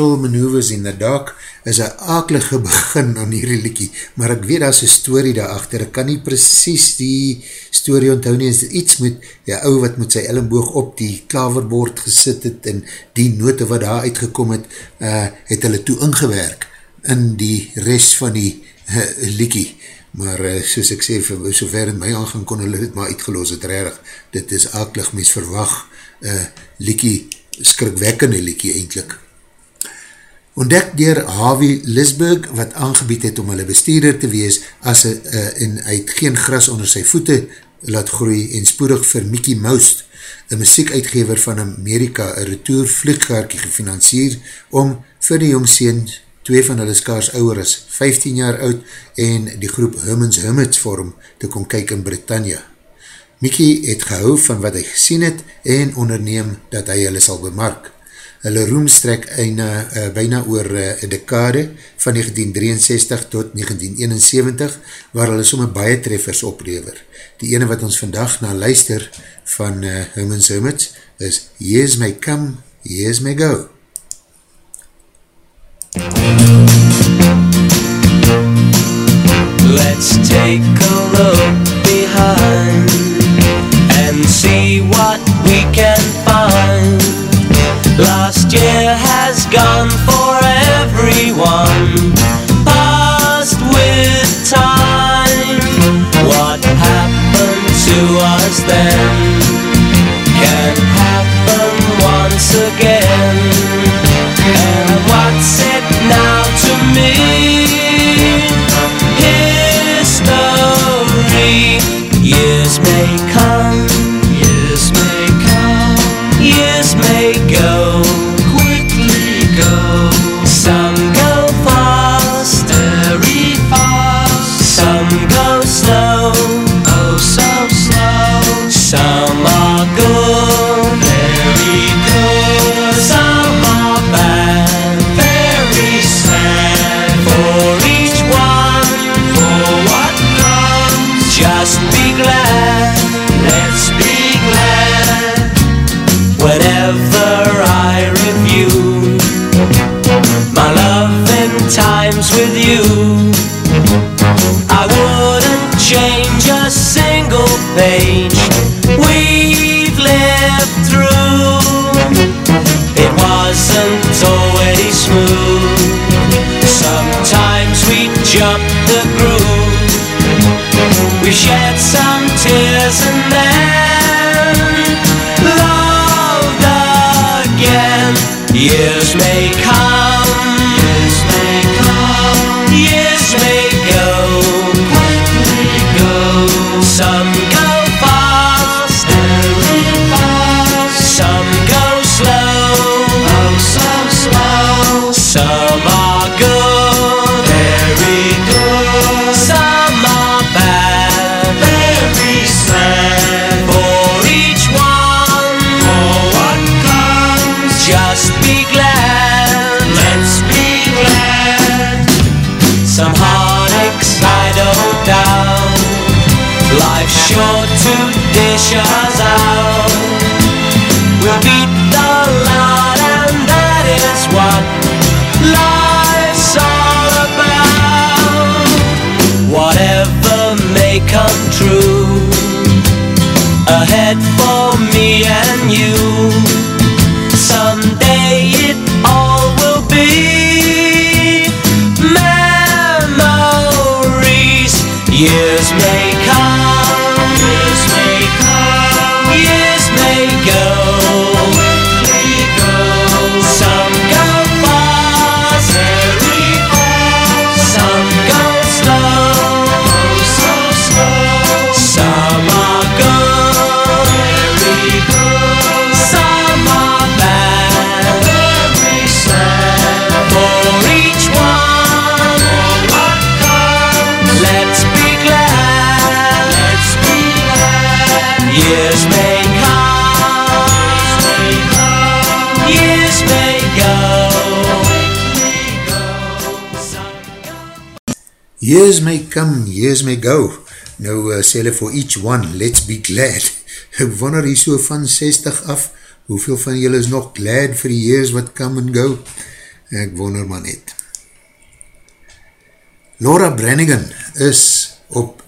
Kestrel Maneuvers in the Dark is een akelige begin aan hierdie liekie, maar ek weet as een story daarachter, ek kan nie precies die story onthou nie, is iets met die ou wat met sy ellenboog op die klaverbord gesit het en die note wat daar uitgekom het, uh, het hulle toe ingewerk in die rest van die uh, liekie. Maar uh, soos ek sê, so ver in my aangang kon hulle dit maar uitgeloos het. Rarig, dit is akelig. Mens verwag, uh, liekie, skrikwekkende liekie eindelijk. Ontdek dier Harvey Lisburg, wat aangebied het om hulle bestuurder te wees, as hy, uh, en hy het geen gras onder sy voete laat groei, en spoedig vir Mickey Mouse, een muziekuitgever van Amerika, een retour vlieggaarkie gefinancier, om vir die jongseens twee van hulle skaars ouwer is, 15 jaar oud, en die groep Hummins Hummits vorm te kom kyk in Britannia. Mickey het gehou van wat hy gesien het en onderneem dat hy hulle sal bemark. Hulle roem strek eina, uh, bijna oor uh, dekade van 1963 tot 1971 waar hulle somme baie treffers oplever. Die ene wat ons vandag na luister van uh, Hummins Hummits is Here's my come, here's my go. Let's take a look behind and see what we can find. Year has gone for everyone, past with time. What happened to us then shed some years may go. Nou uh, sê hulle for each one, let's be glad. Wonder hier so van 60 af, hoeveel van julle is nog glad vir die years wat come and go? Ek wonder maar net. Laura Brannigan is op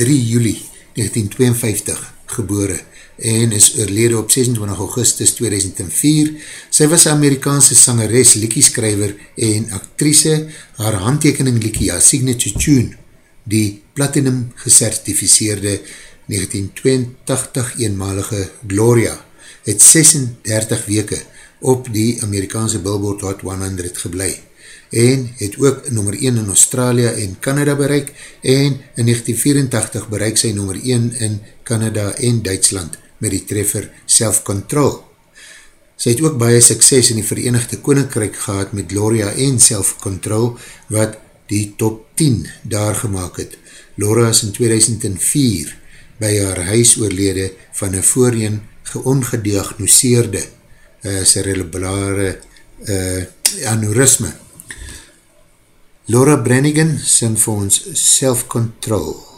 3 juli 1952 gebore en is oorlede op 26 augustus 2004. Sy was Amerikaanse sangeres, liekieskrijver en actrice. Haar handtekening liekie, haar signature tune, die platinum gesertificeerde 1982 eenmalige Gloria, het 36 weke op die Amerikaanse Billboard Hot 100 geblei en het ook nummer 1 in Australië en Canada bereik en in 1984 bereik sy nummer 1 in Canada en Duitsland met die treffer Self-Control. Sy het ook baie sukses in die Verenigde Koninkryk gehad met Gloria en Self-Control wat die top 10 daar gemaakt het. Laura is in 2004 by haar huis oorlede van een voorheen geongediagnoseerde uh, eh, cerebrale eh, uh, aneurisme. Laura Brannigan sing vir ons Self-Control.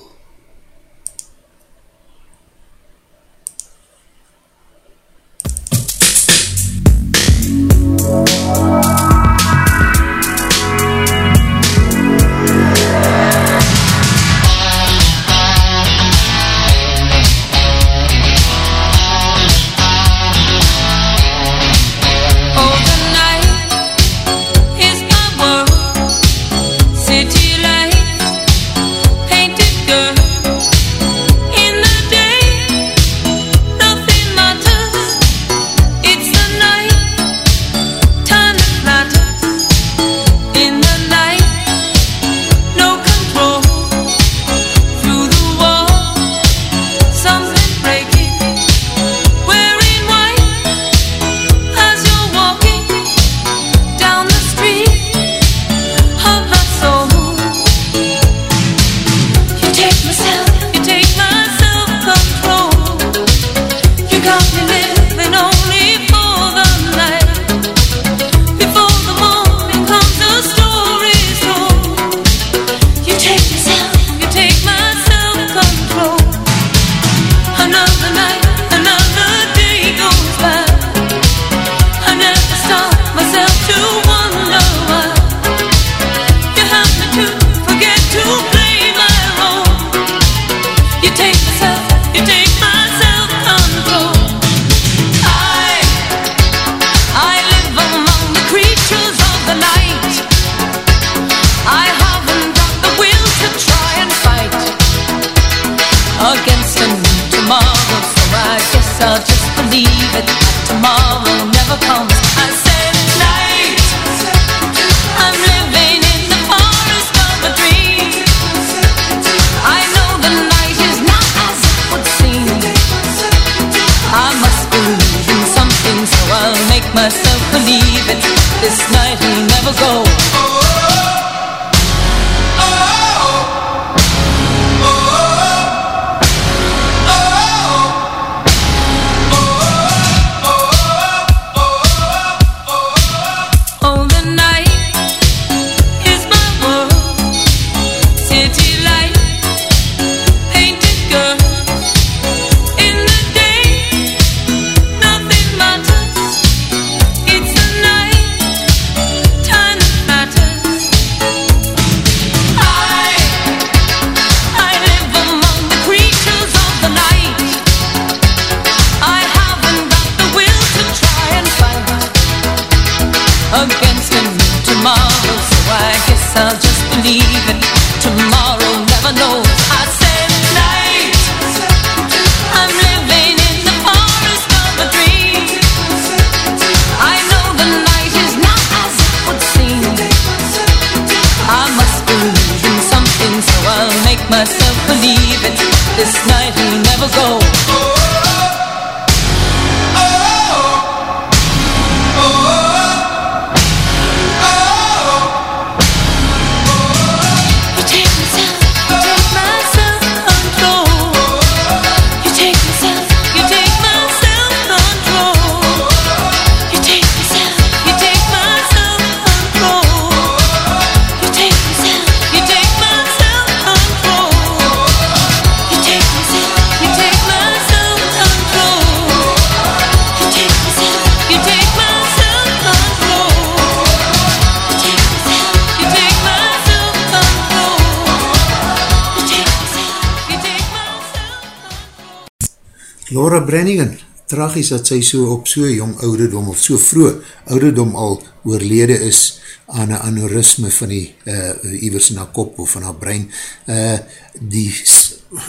Tragies dat sy so op so jong ouderdom of so vroeg ouderdom al oorlede is aan een aneurysme van die uh, iwers in haar kop of van haar brein. Uh, die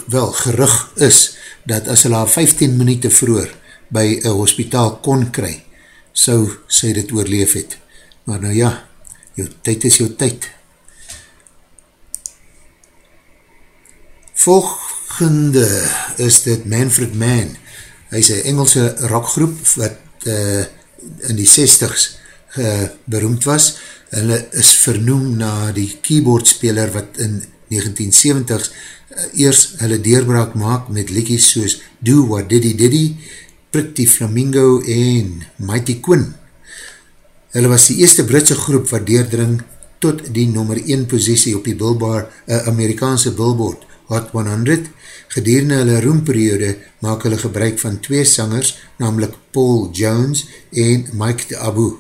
wel gerug is dat as hulle haar 15 minuut vroeger by een hospitaal kon kry, sou sy dit oorleef het. Maar nou ja, jou tyd is jou tyd. Volgende is dit Manfred Mann. Hy is een Engelse rockgroep wat uh, in die 60s uh, beroemd was. Hulle is vernoem na die keyboardspeler wat in 1970s uh, eers hulle deurbraak maak met liedjes soos Do What Diddy Diddy, Pretty Flamingo en Mighty Quinn. Hulle was die eerste Britse groep wat deurdring tot die nummer 1 posiesie op die Billboard, uh, Amerikaanse Billboard Hot 100. Gedurende hulle roemperiode maak hulle gebruik van twee sangers, namelijk Paul Jones en Mike de Abu.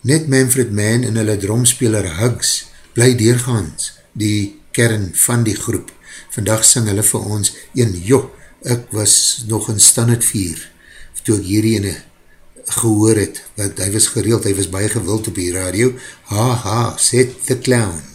Net Manfred Mann en hulle dromspeler Huggs bly deurgaans die kern van die groep. Vandag sing hulle vir ons een joh, ek was nog in standaard vier, toe ek hierdie ene gehoor het, want hy was gereeld, hy was baie gewild op die radio, ha ha, set the clown.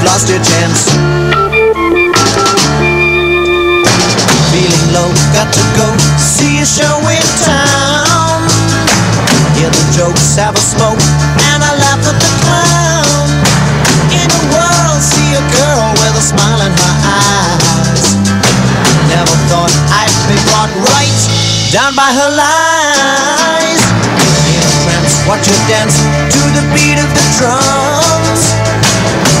Have lost your chance? Feeling low, got to go see a show in town. Yeah, the jokes have a down by her lies. A trance, watch her dance to the beat of the drums.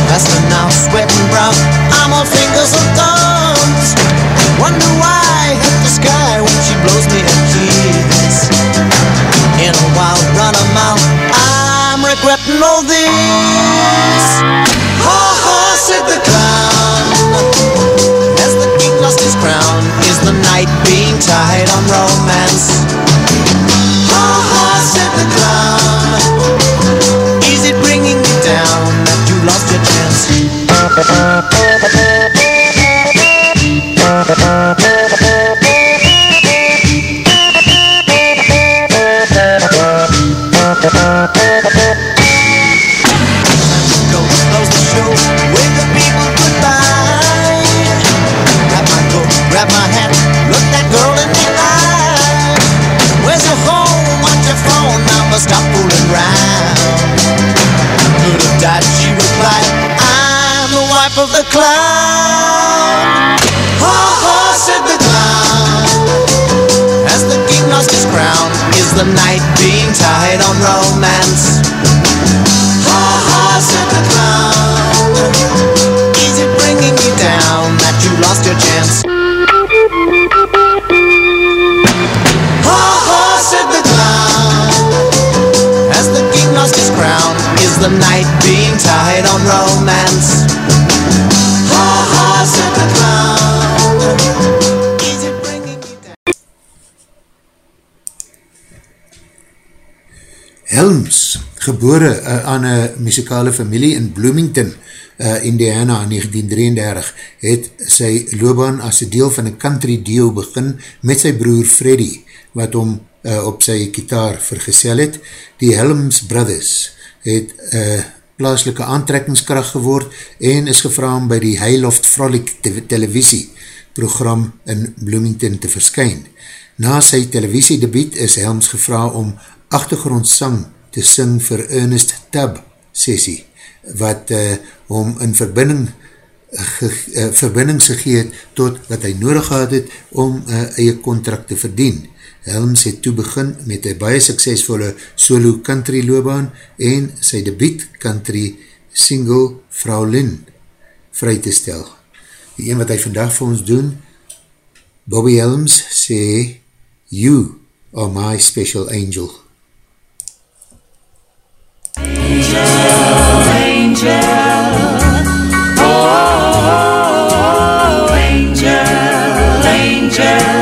Faster now, sweating brown, I'm all fingers and thumbs. Wonder why I hit the sky when she blows me a kiss. In a wild run of mouth, I'm regretting all this. Ha ha, said the lost his crown, is the night being tied on romance? Ha ha, said the clown. Is it bringing you down that you lost your chance? Go close the show, Stop fooling round. Could have died, she replied. I'm the wife of the clown. Ha ha, said the clown. As the king lost his crown, is the night being tied on romance? Ha ha, said the clown. Is it bringing you down that you lost your chance? The night being tied on romance? Ha ha, the clown. Is it bringing you down? Helms, gebore uh, aan een muzikale familie in Bloomington, uh, Indiana in 1933, het sy loopbaan as een deel van een country duo begin met sy broer Freddy, wat hom uh, op sy kitaar vergesel het. Die Helms Brothers het uh, plaaslike aantrekkingskracht geword en is gevra om by die Heiloft Frolic te televisie program in Bloomington te verskyn. Na sy televisiedebiet is Helms gevra om achtergrondsang te sing vir Ernest Tubb sessie, wat uh, hom in verbinding ge, uh, verbindings gegeet tot wat hy nodig gehad het om uh, eie contract te verdien. Helms het toe begin met een baie suksesvolle solo country loopbaan en sy debiet country single Vrou Lynn vry te stel. Die een wat hy vandag vir ons doen, Bobby Helms sê, You are my special angel. Angel, angel Oh, oh, oh, oh angel, angel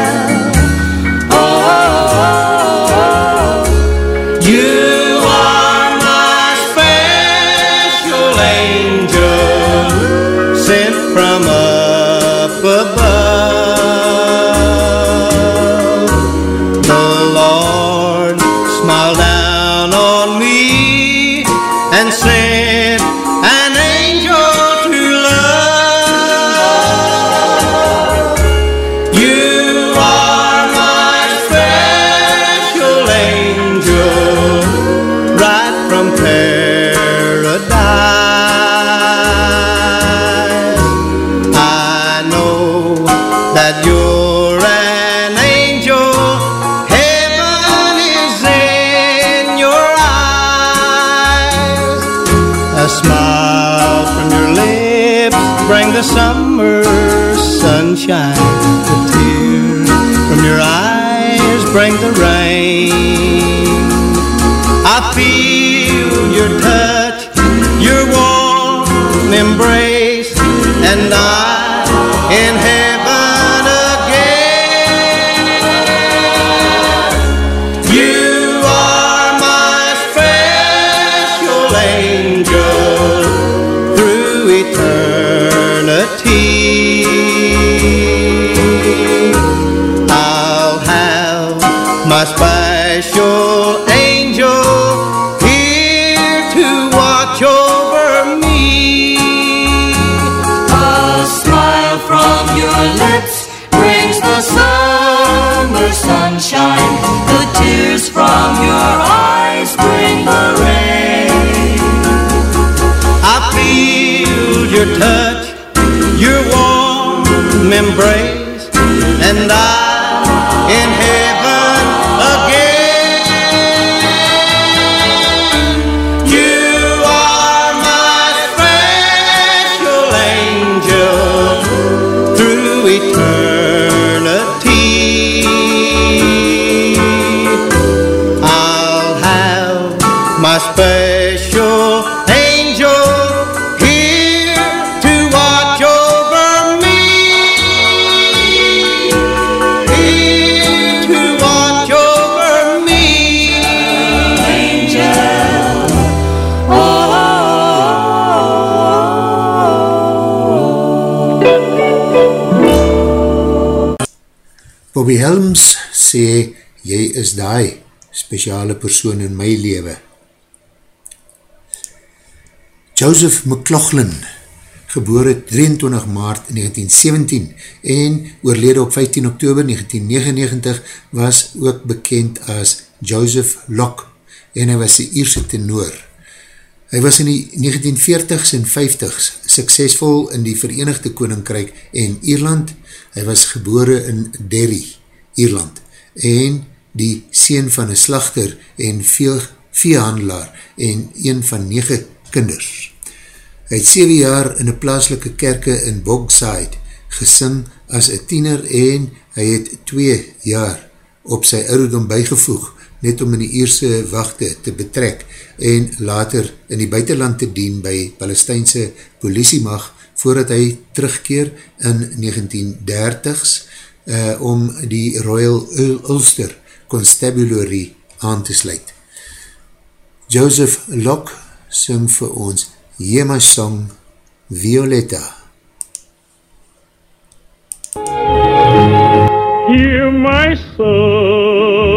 and I Bobby Helms sê, jy is die speciale persoon in my leven. Joseph McLaughlin, gebore 23 maart 1917 en oorlede op 15 oktober 1999, was ook bekend as Joseph Locke en hy was die Ierse tenor. Hy was in die 1940s en 50s suksesvol in die Verenigde Koninkryk en Ierland. Hy was gebore in Derry, Ierland en die seen van een slachter en veel veehandelaar en een van 9 kinders. Hy het 7 jaar in een plaaslike kerke in Bogside gesing as een tiener en hy het 2 jaar op sy ouderdom bygevoeg net om in die Ierse wachte te betrek en later in die buitenland te dien by Palestijnse politiemag voordat hy terugkeer in 1930s uh, om die Royal Ulster Constabulary aan te sluit. Joseph Locke sing vir ons My Song Violetta. Hear my song,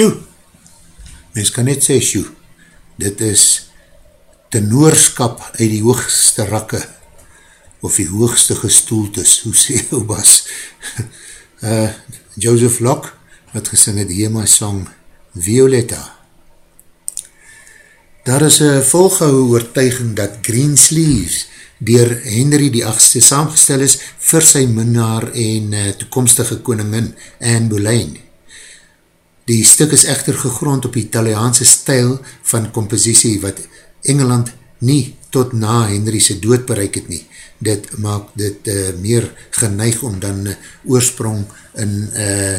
Sjoe, mens kan net sê sjoe, dit is tenoorskap uit die hoogste rakke, of die hoogste gestoeltes, hoe sê jou bas, uh, Joseph Locke, wat gesing het Hema song Violetta. Daar is een volgehouwe oortuiging dat Green Sleeves dier Henry die 8ste saamgestel is vir sy minnaar en uh, toekomstige koningin Anne Boleyn. Die stuk is echter gegrond op die Italiaanse stijl van compositie wat Engeland nie tot na Henry sy dood bereik het nie. Dit maak dit uh, meer geneig om dan uh, oorsprong in uh,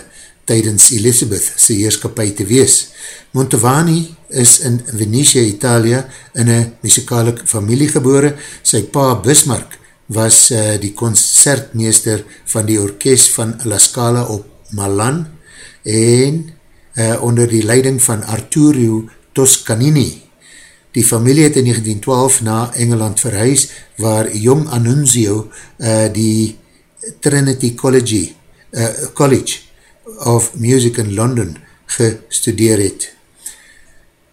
tydens Elizabeth sy heerskapie te wees. Montevani is in Venetia, Italia in een muzikale familie gebore. Sy pa Bismarck was uh, die concertmeester van die orkest van La Scala op Malan en uh, onder die leiding van Arturo Toscanini. Die familie het in 1912 na Engeland verhuis, waar jong Annunzio uh, die Trinity College, uh, College of Music in London gestudeer het.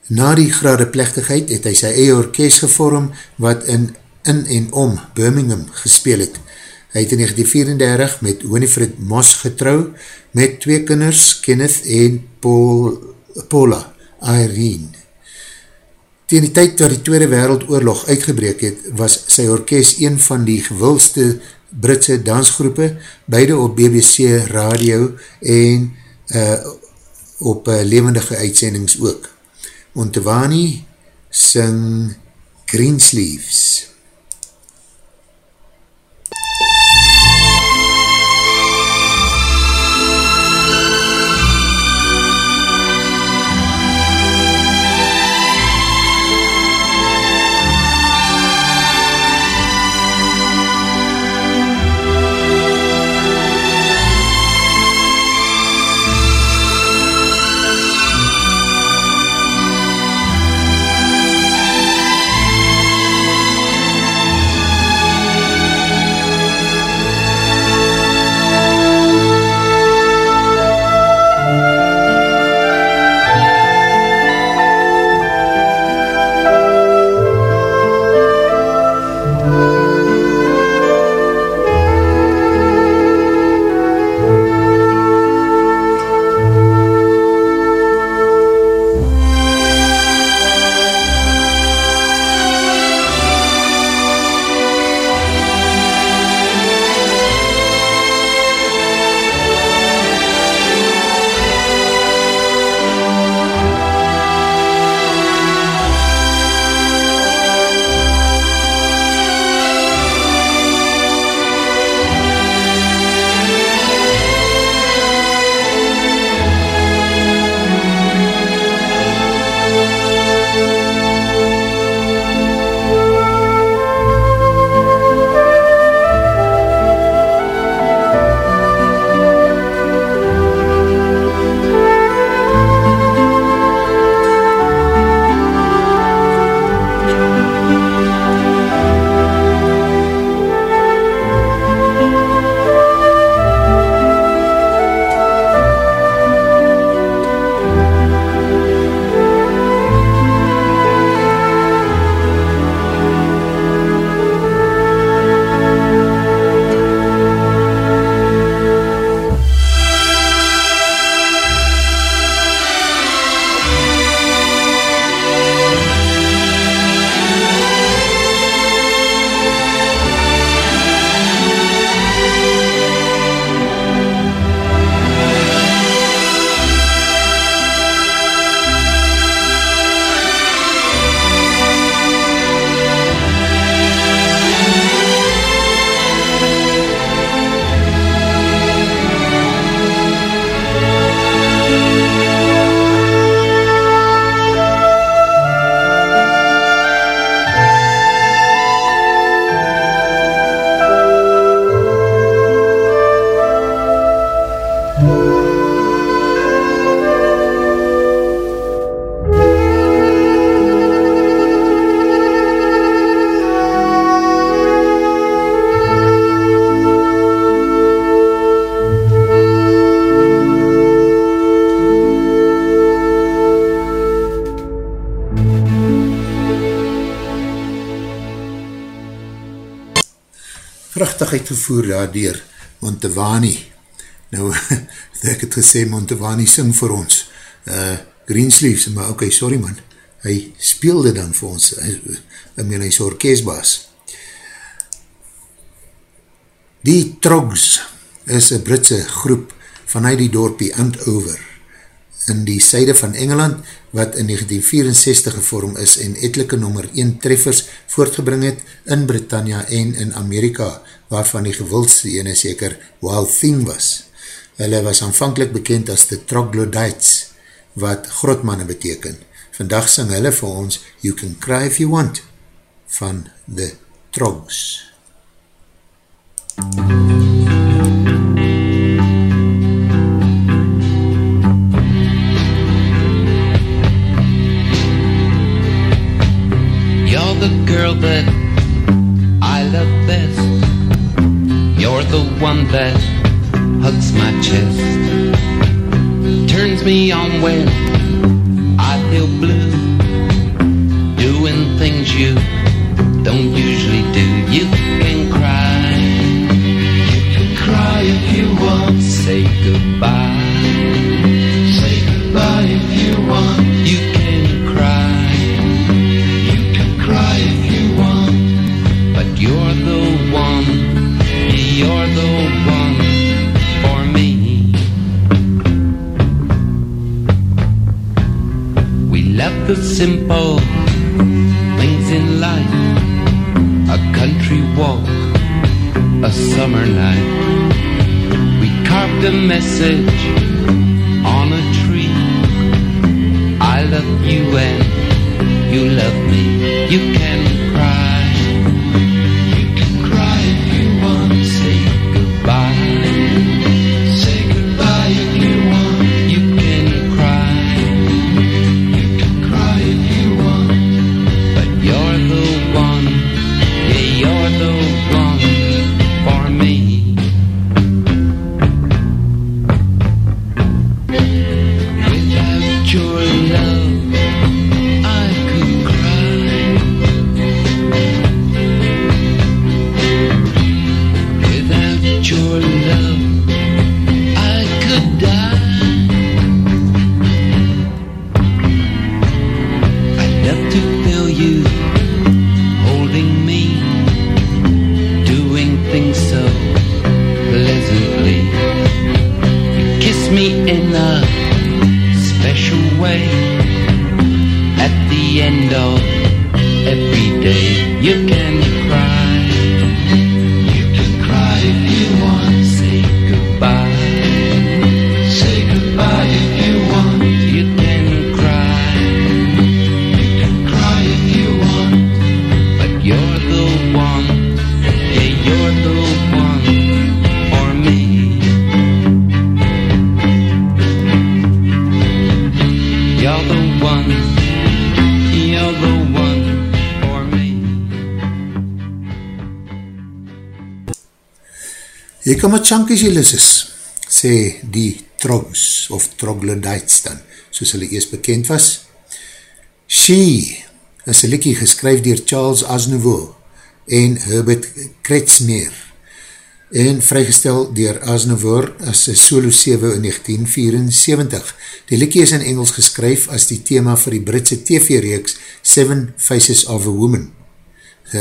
Na die grade plechtigheid het hy sy eie orkest gevorm, wat in, in en om Birmingham gespeel het. Hy het in 1934 met Winifred Moss getrou, met twee kinders, Kenneth en Paul, Paula Irene. Tegen die tyd dat die Tweede Wereldoorlog uitgebreek het, was sy orkest een van die gewildste Britse dansgroepe, beide op BBC radio en uh, op uh, levendige uitsendings ook. Montevani sing Greensleeves. Prachtig uitgevoer daardoor Montevani. Nou, ek het gesê Montevani sing vir ons. Uh, Greensleeves, maar ok, sorry man, hy speelde dan vir ons, hy, ek meen hy is orkestbaas. Die Trogs is een Britse groep vanuit die dorpie Andover in die syde van Engeland wat in 1964 gevorm is en etelike nummer 1 treffers voortgebring het in Britannia en in Amerika, waarvan die gewildste ene seker Wild Thing was. Hulle was aanvankelijk bekend as the Troglodytes, wat grotmanne beteken. Vandag sing hulle vir ons You Can Cry If You Want van the Trogs. MUZIEK chest. Turns me on when simple things in life, a country walk, a summer night. We carved a message on a tree. I love you and you love me. You can kan wat chunkies jy lis is, sê die Trogs, of Troglodytes dan, soos hulle eers bekend was. She is een likkie geskryf dier Charles Aznavour en Herbert Kretsmeer en vrygestel dier Aznavour as een solo 7 in 1974. Die likkie is in Engels geskryf as die thema vir die Britse TV-reeks Seven Faces of a Woman.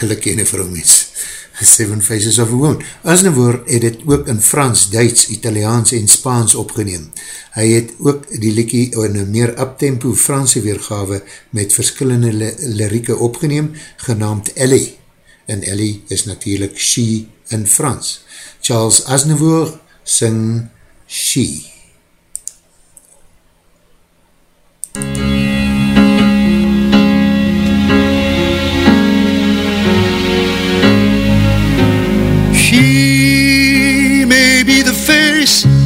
Hulle ken vir hom iets. Seven Faces of a Woman. Asnevoor het het ook in Frans, Duits, Italiaans en Spaans opgeneem. Hy het ook die liekie in een meer uptempo Franse weergave met verskillende lirieke opgeneem, genaamd Ellie. En Ellie is natuurlijk She in Frans. Charles Asnevoor sing She.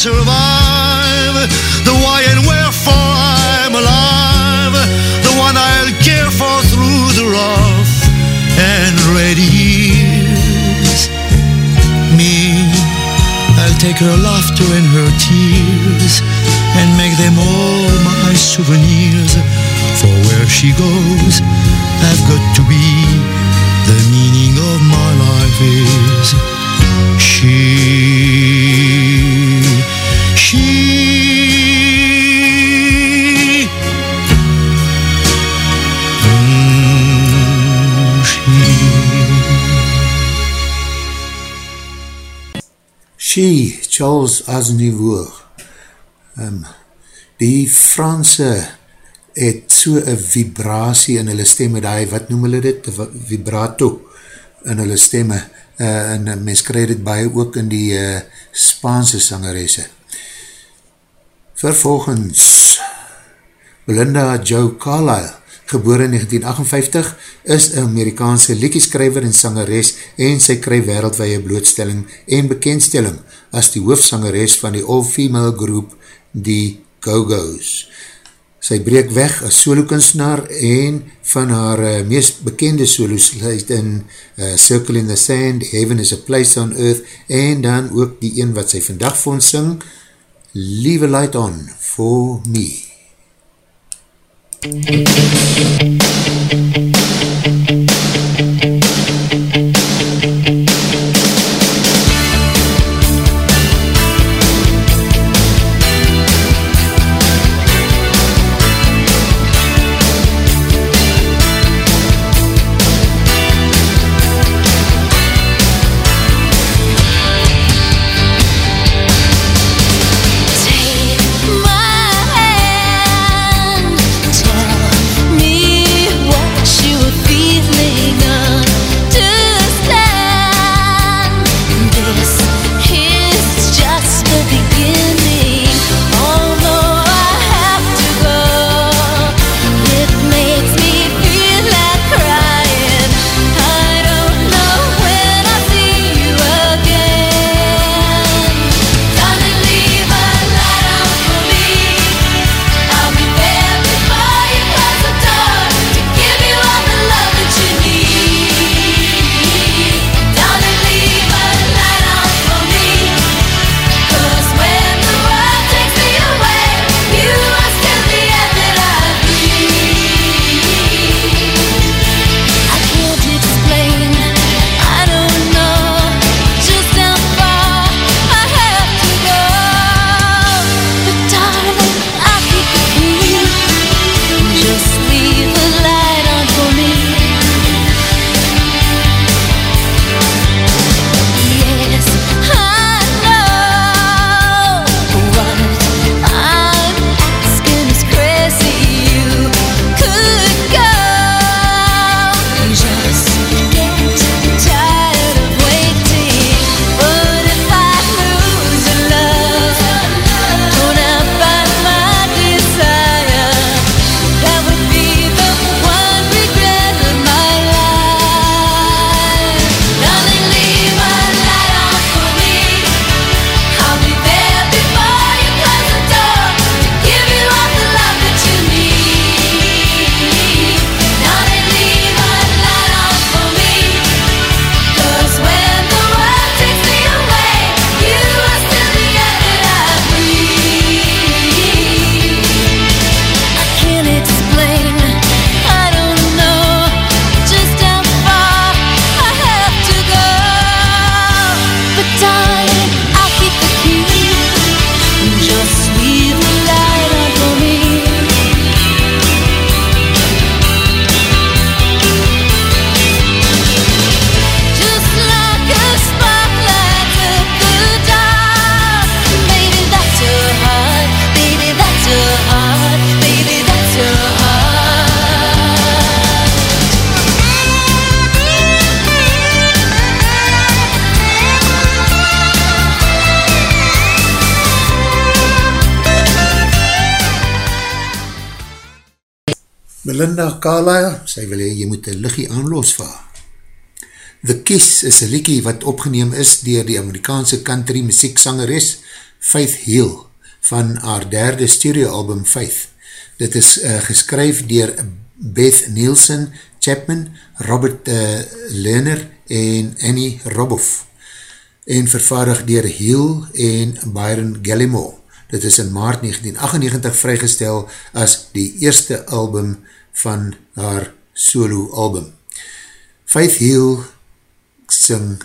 survive, the why and wherefore I'm alive, the one I'll care for through the rough and ready years. Me, I'll take her laughter and her tears and make them all my souvenirs. For where she goes, I've got to be. The meaning of my life is. She. Charles Aznavour, um, die Franse het so een vibratie in hulle stemme, die, wat noem hulle dit, vibrato in hulle stemme, uh, en mens krijg dit baie ook in die uh, Spaanse sangeresse. Vervolgens, Belinda Jo Carlyle, geboor in 1958, is een Amerikaanse liekieskrijver en sangeres en sy krijg wereldwee blootstelling en bekendstelling as die hoofsangeres van die all-female groep die Go-Go's. Sy breek weg as solo-kunstenaar en van haar uh, meest bekende solos sluit in uh, Circle in the Sand, Heaven is a Place on Earth en dan ook die een wat sy vandag vir ons sing, Leave a Light On for Me. Take Melinda Carlisle, sy wil hee, jy moet een liggie aanloos vir. The Kiss is een liekie wat opgeneem is dier die Amerikaanse country muzieksangeres Faith Hill van haar derde studioalbum Faith. Dit is uh, geskryf dier Beth Nielsen Chapman, Robert uh, Lerner en Annie Roboff en vervaardig dier Hill en Byron Gallimore. Dit is in maart 1998 vrygestel as die eerste album van haar solo album. Faith Hill sing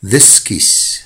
This Kiss.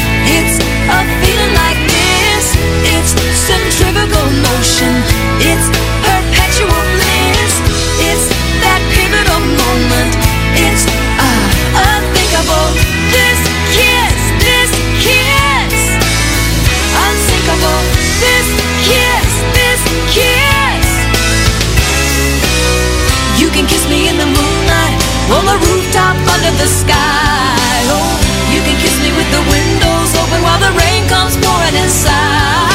Centrifugal motion, it's perpetual bliss. It's that pivotal moment, it's uh, unthinkable. This kiss, this kiss, unsinkable. This kiss, this kiss. You can kiss me in the moonlight, on the rooftop under the sky. Oh, you can kiss me with the windows open while the rain comes pouring inside.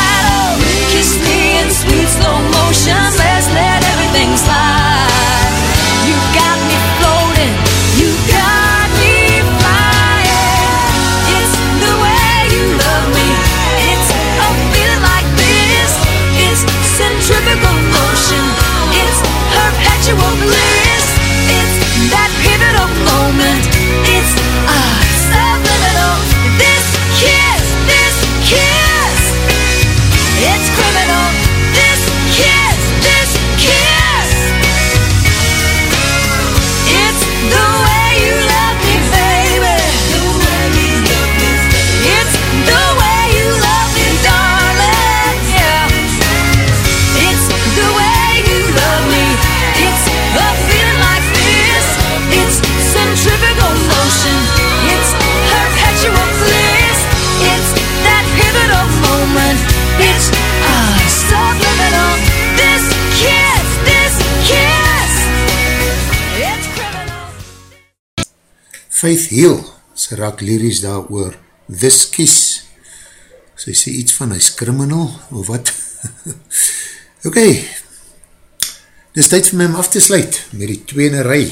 things like Faith Hill, sy raak lyries daar oor This Kiss. Sy sê iets van hy's criminal, of wat? ok, dis tyd vir my om af te sluit met die tweene rij.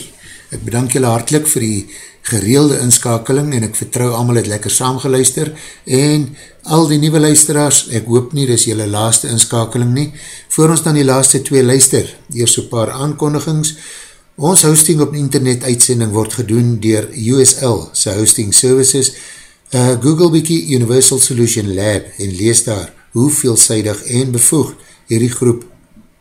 Ek bedank julle hartlik vir die gereelde inskakeling en ek vertrou allemaal het lekker saamgeluister en al die nieuwe luisteraars, ek hoop nie dis julle laaste inskakeling nie. Voor ons dan die laaste twee luister, eers so paar aankondigings, Ons hosting op internet uitsending word gedoen dier USL, sy hosting services, uh, Google Wiki Universal Solution Lab en lees daar hoe veelzijdig en bevoegd hierdie groep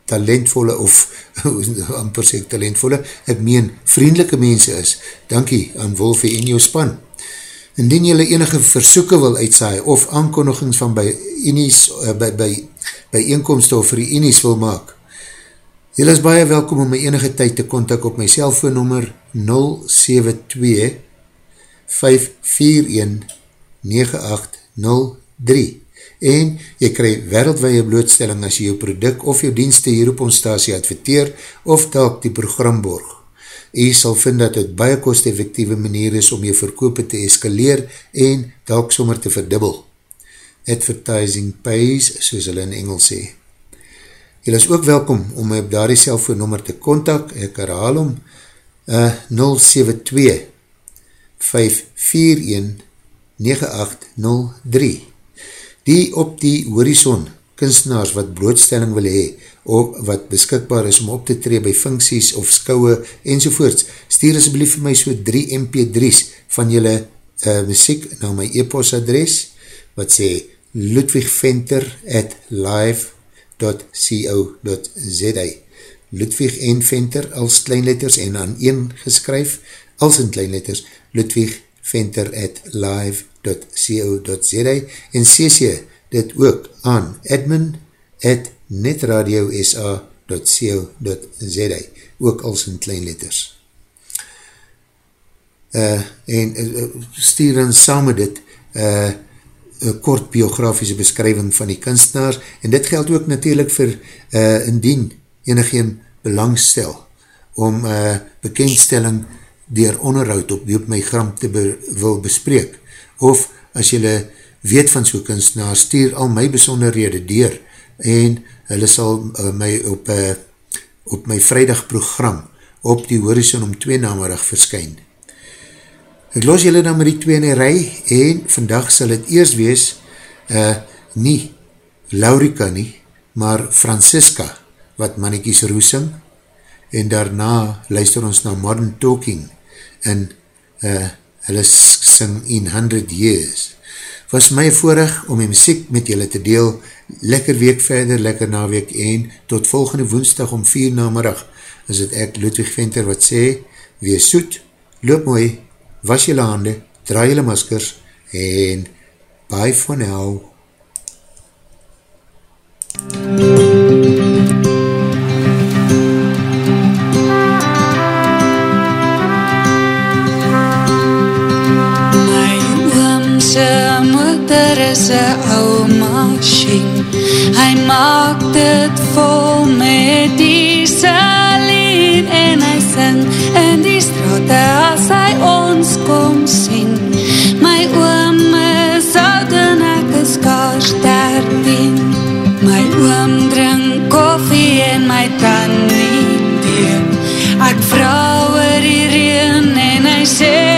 talentvolle of amper sê talentvolle, ek meen vriendelike mense is. Dankie aan Wolfie en jou span. Indien jylle enige versoeken wil uitsaai of aankondigings van by, enies, uh, by, by, by eenkomst of vir die enies wil maak, Julle is baie welkom om my enige tyd te kontak op my cellfoonnummer 072 541 9803 en jy krij wereldwee blootstelling as jy jou product of jou dienste hier op ons stasie adverteer of telk die program borg. Jy sal vind dat het baie kost-effectieve manier is om jou verkoop te eskaleer en telk sommer te verdubbel. Advertising pays, soos hulle in Engels sê. Julle is ook welkom om my op daardie cellfoonnummer te kontak, ek herhaal om uh, 072 541 9803 Die op die horizon kunstenaars wat blootstelling wil hee of wat beskikbaar is om op te tree by funksies of skouwe enzovoorts, stuur asblief vir my so 3 mp3's van julle uh, muziek na my e-post adres wat sê ludwigventer at live.co.za Ludwig en Venter als kleinletters en aan een geskryf als in kleinletters ludwigventer at live.co.za en cc dit ook aan admin at netradiosa.co.za ook als in kleinletters. Uh, en uh, stuur dan saam met dit uh, kort biografische beskrywing van die kunstenaar en dit geld ook natuurlijk vir uh, indien enigeen belangstel om uh, bekendstelling dier onderhoud op die op my gram te be, wil bespreek. Of as jylle weet van so'n kunstenaar stuur al my besonderhede dier en hulle sal uh, my op uh, op my vrijdag program op die horizon om twee namerig verskyn Ek los julle dan met die twee in die rij en vandag sal het eerst wees uh, nie Laurika nie, maar Francisca wat mannekies roesing en daarna luister ons na Modern Talking en uh, hulle sing in 100 years. Was my voorig om die muziek met julle te deel, lekker week verder, lekker na week en tot volgende woensdag om 4 namerig is het ek Ludwig Venter wat sê, wees soet, loop mooi, was jylle hande, draai jylle maskers en bye for now. My oomse moeder is een ou machine Hy maak dit vol met die saline En hy sing in die straat as hy ons kom sien. My oom is oud en ek is kaars dertien. My oom drink koffie en my tannie thee Ek vrou oor die reen en hy sê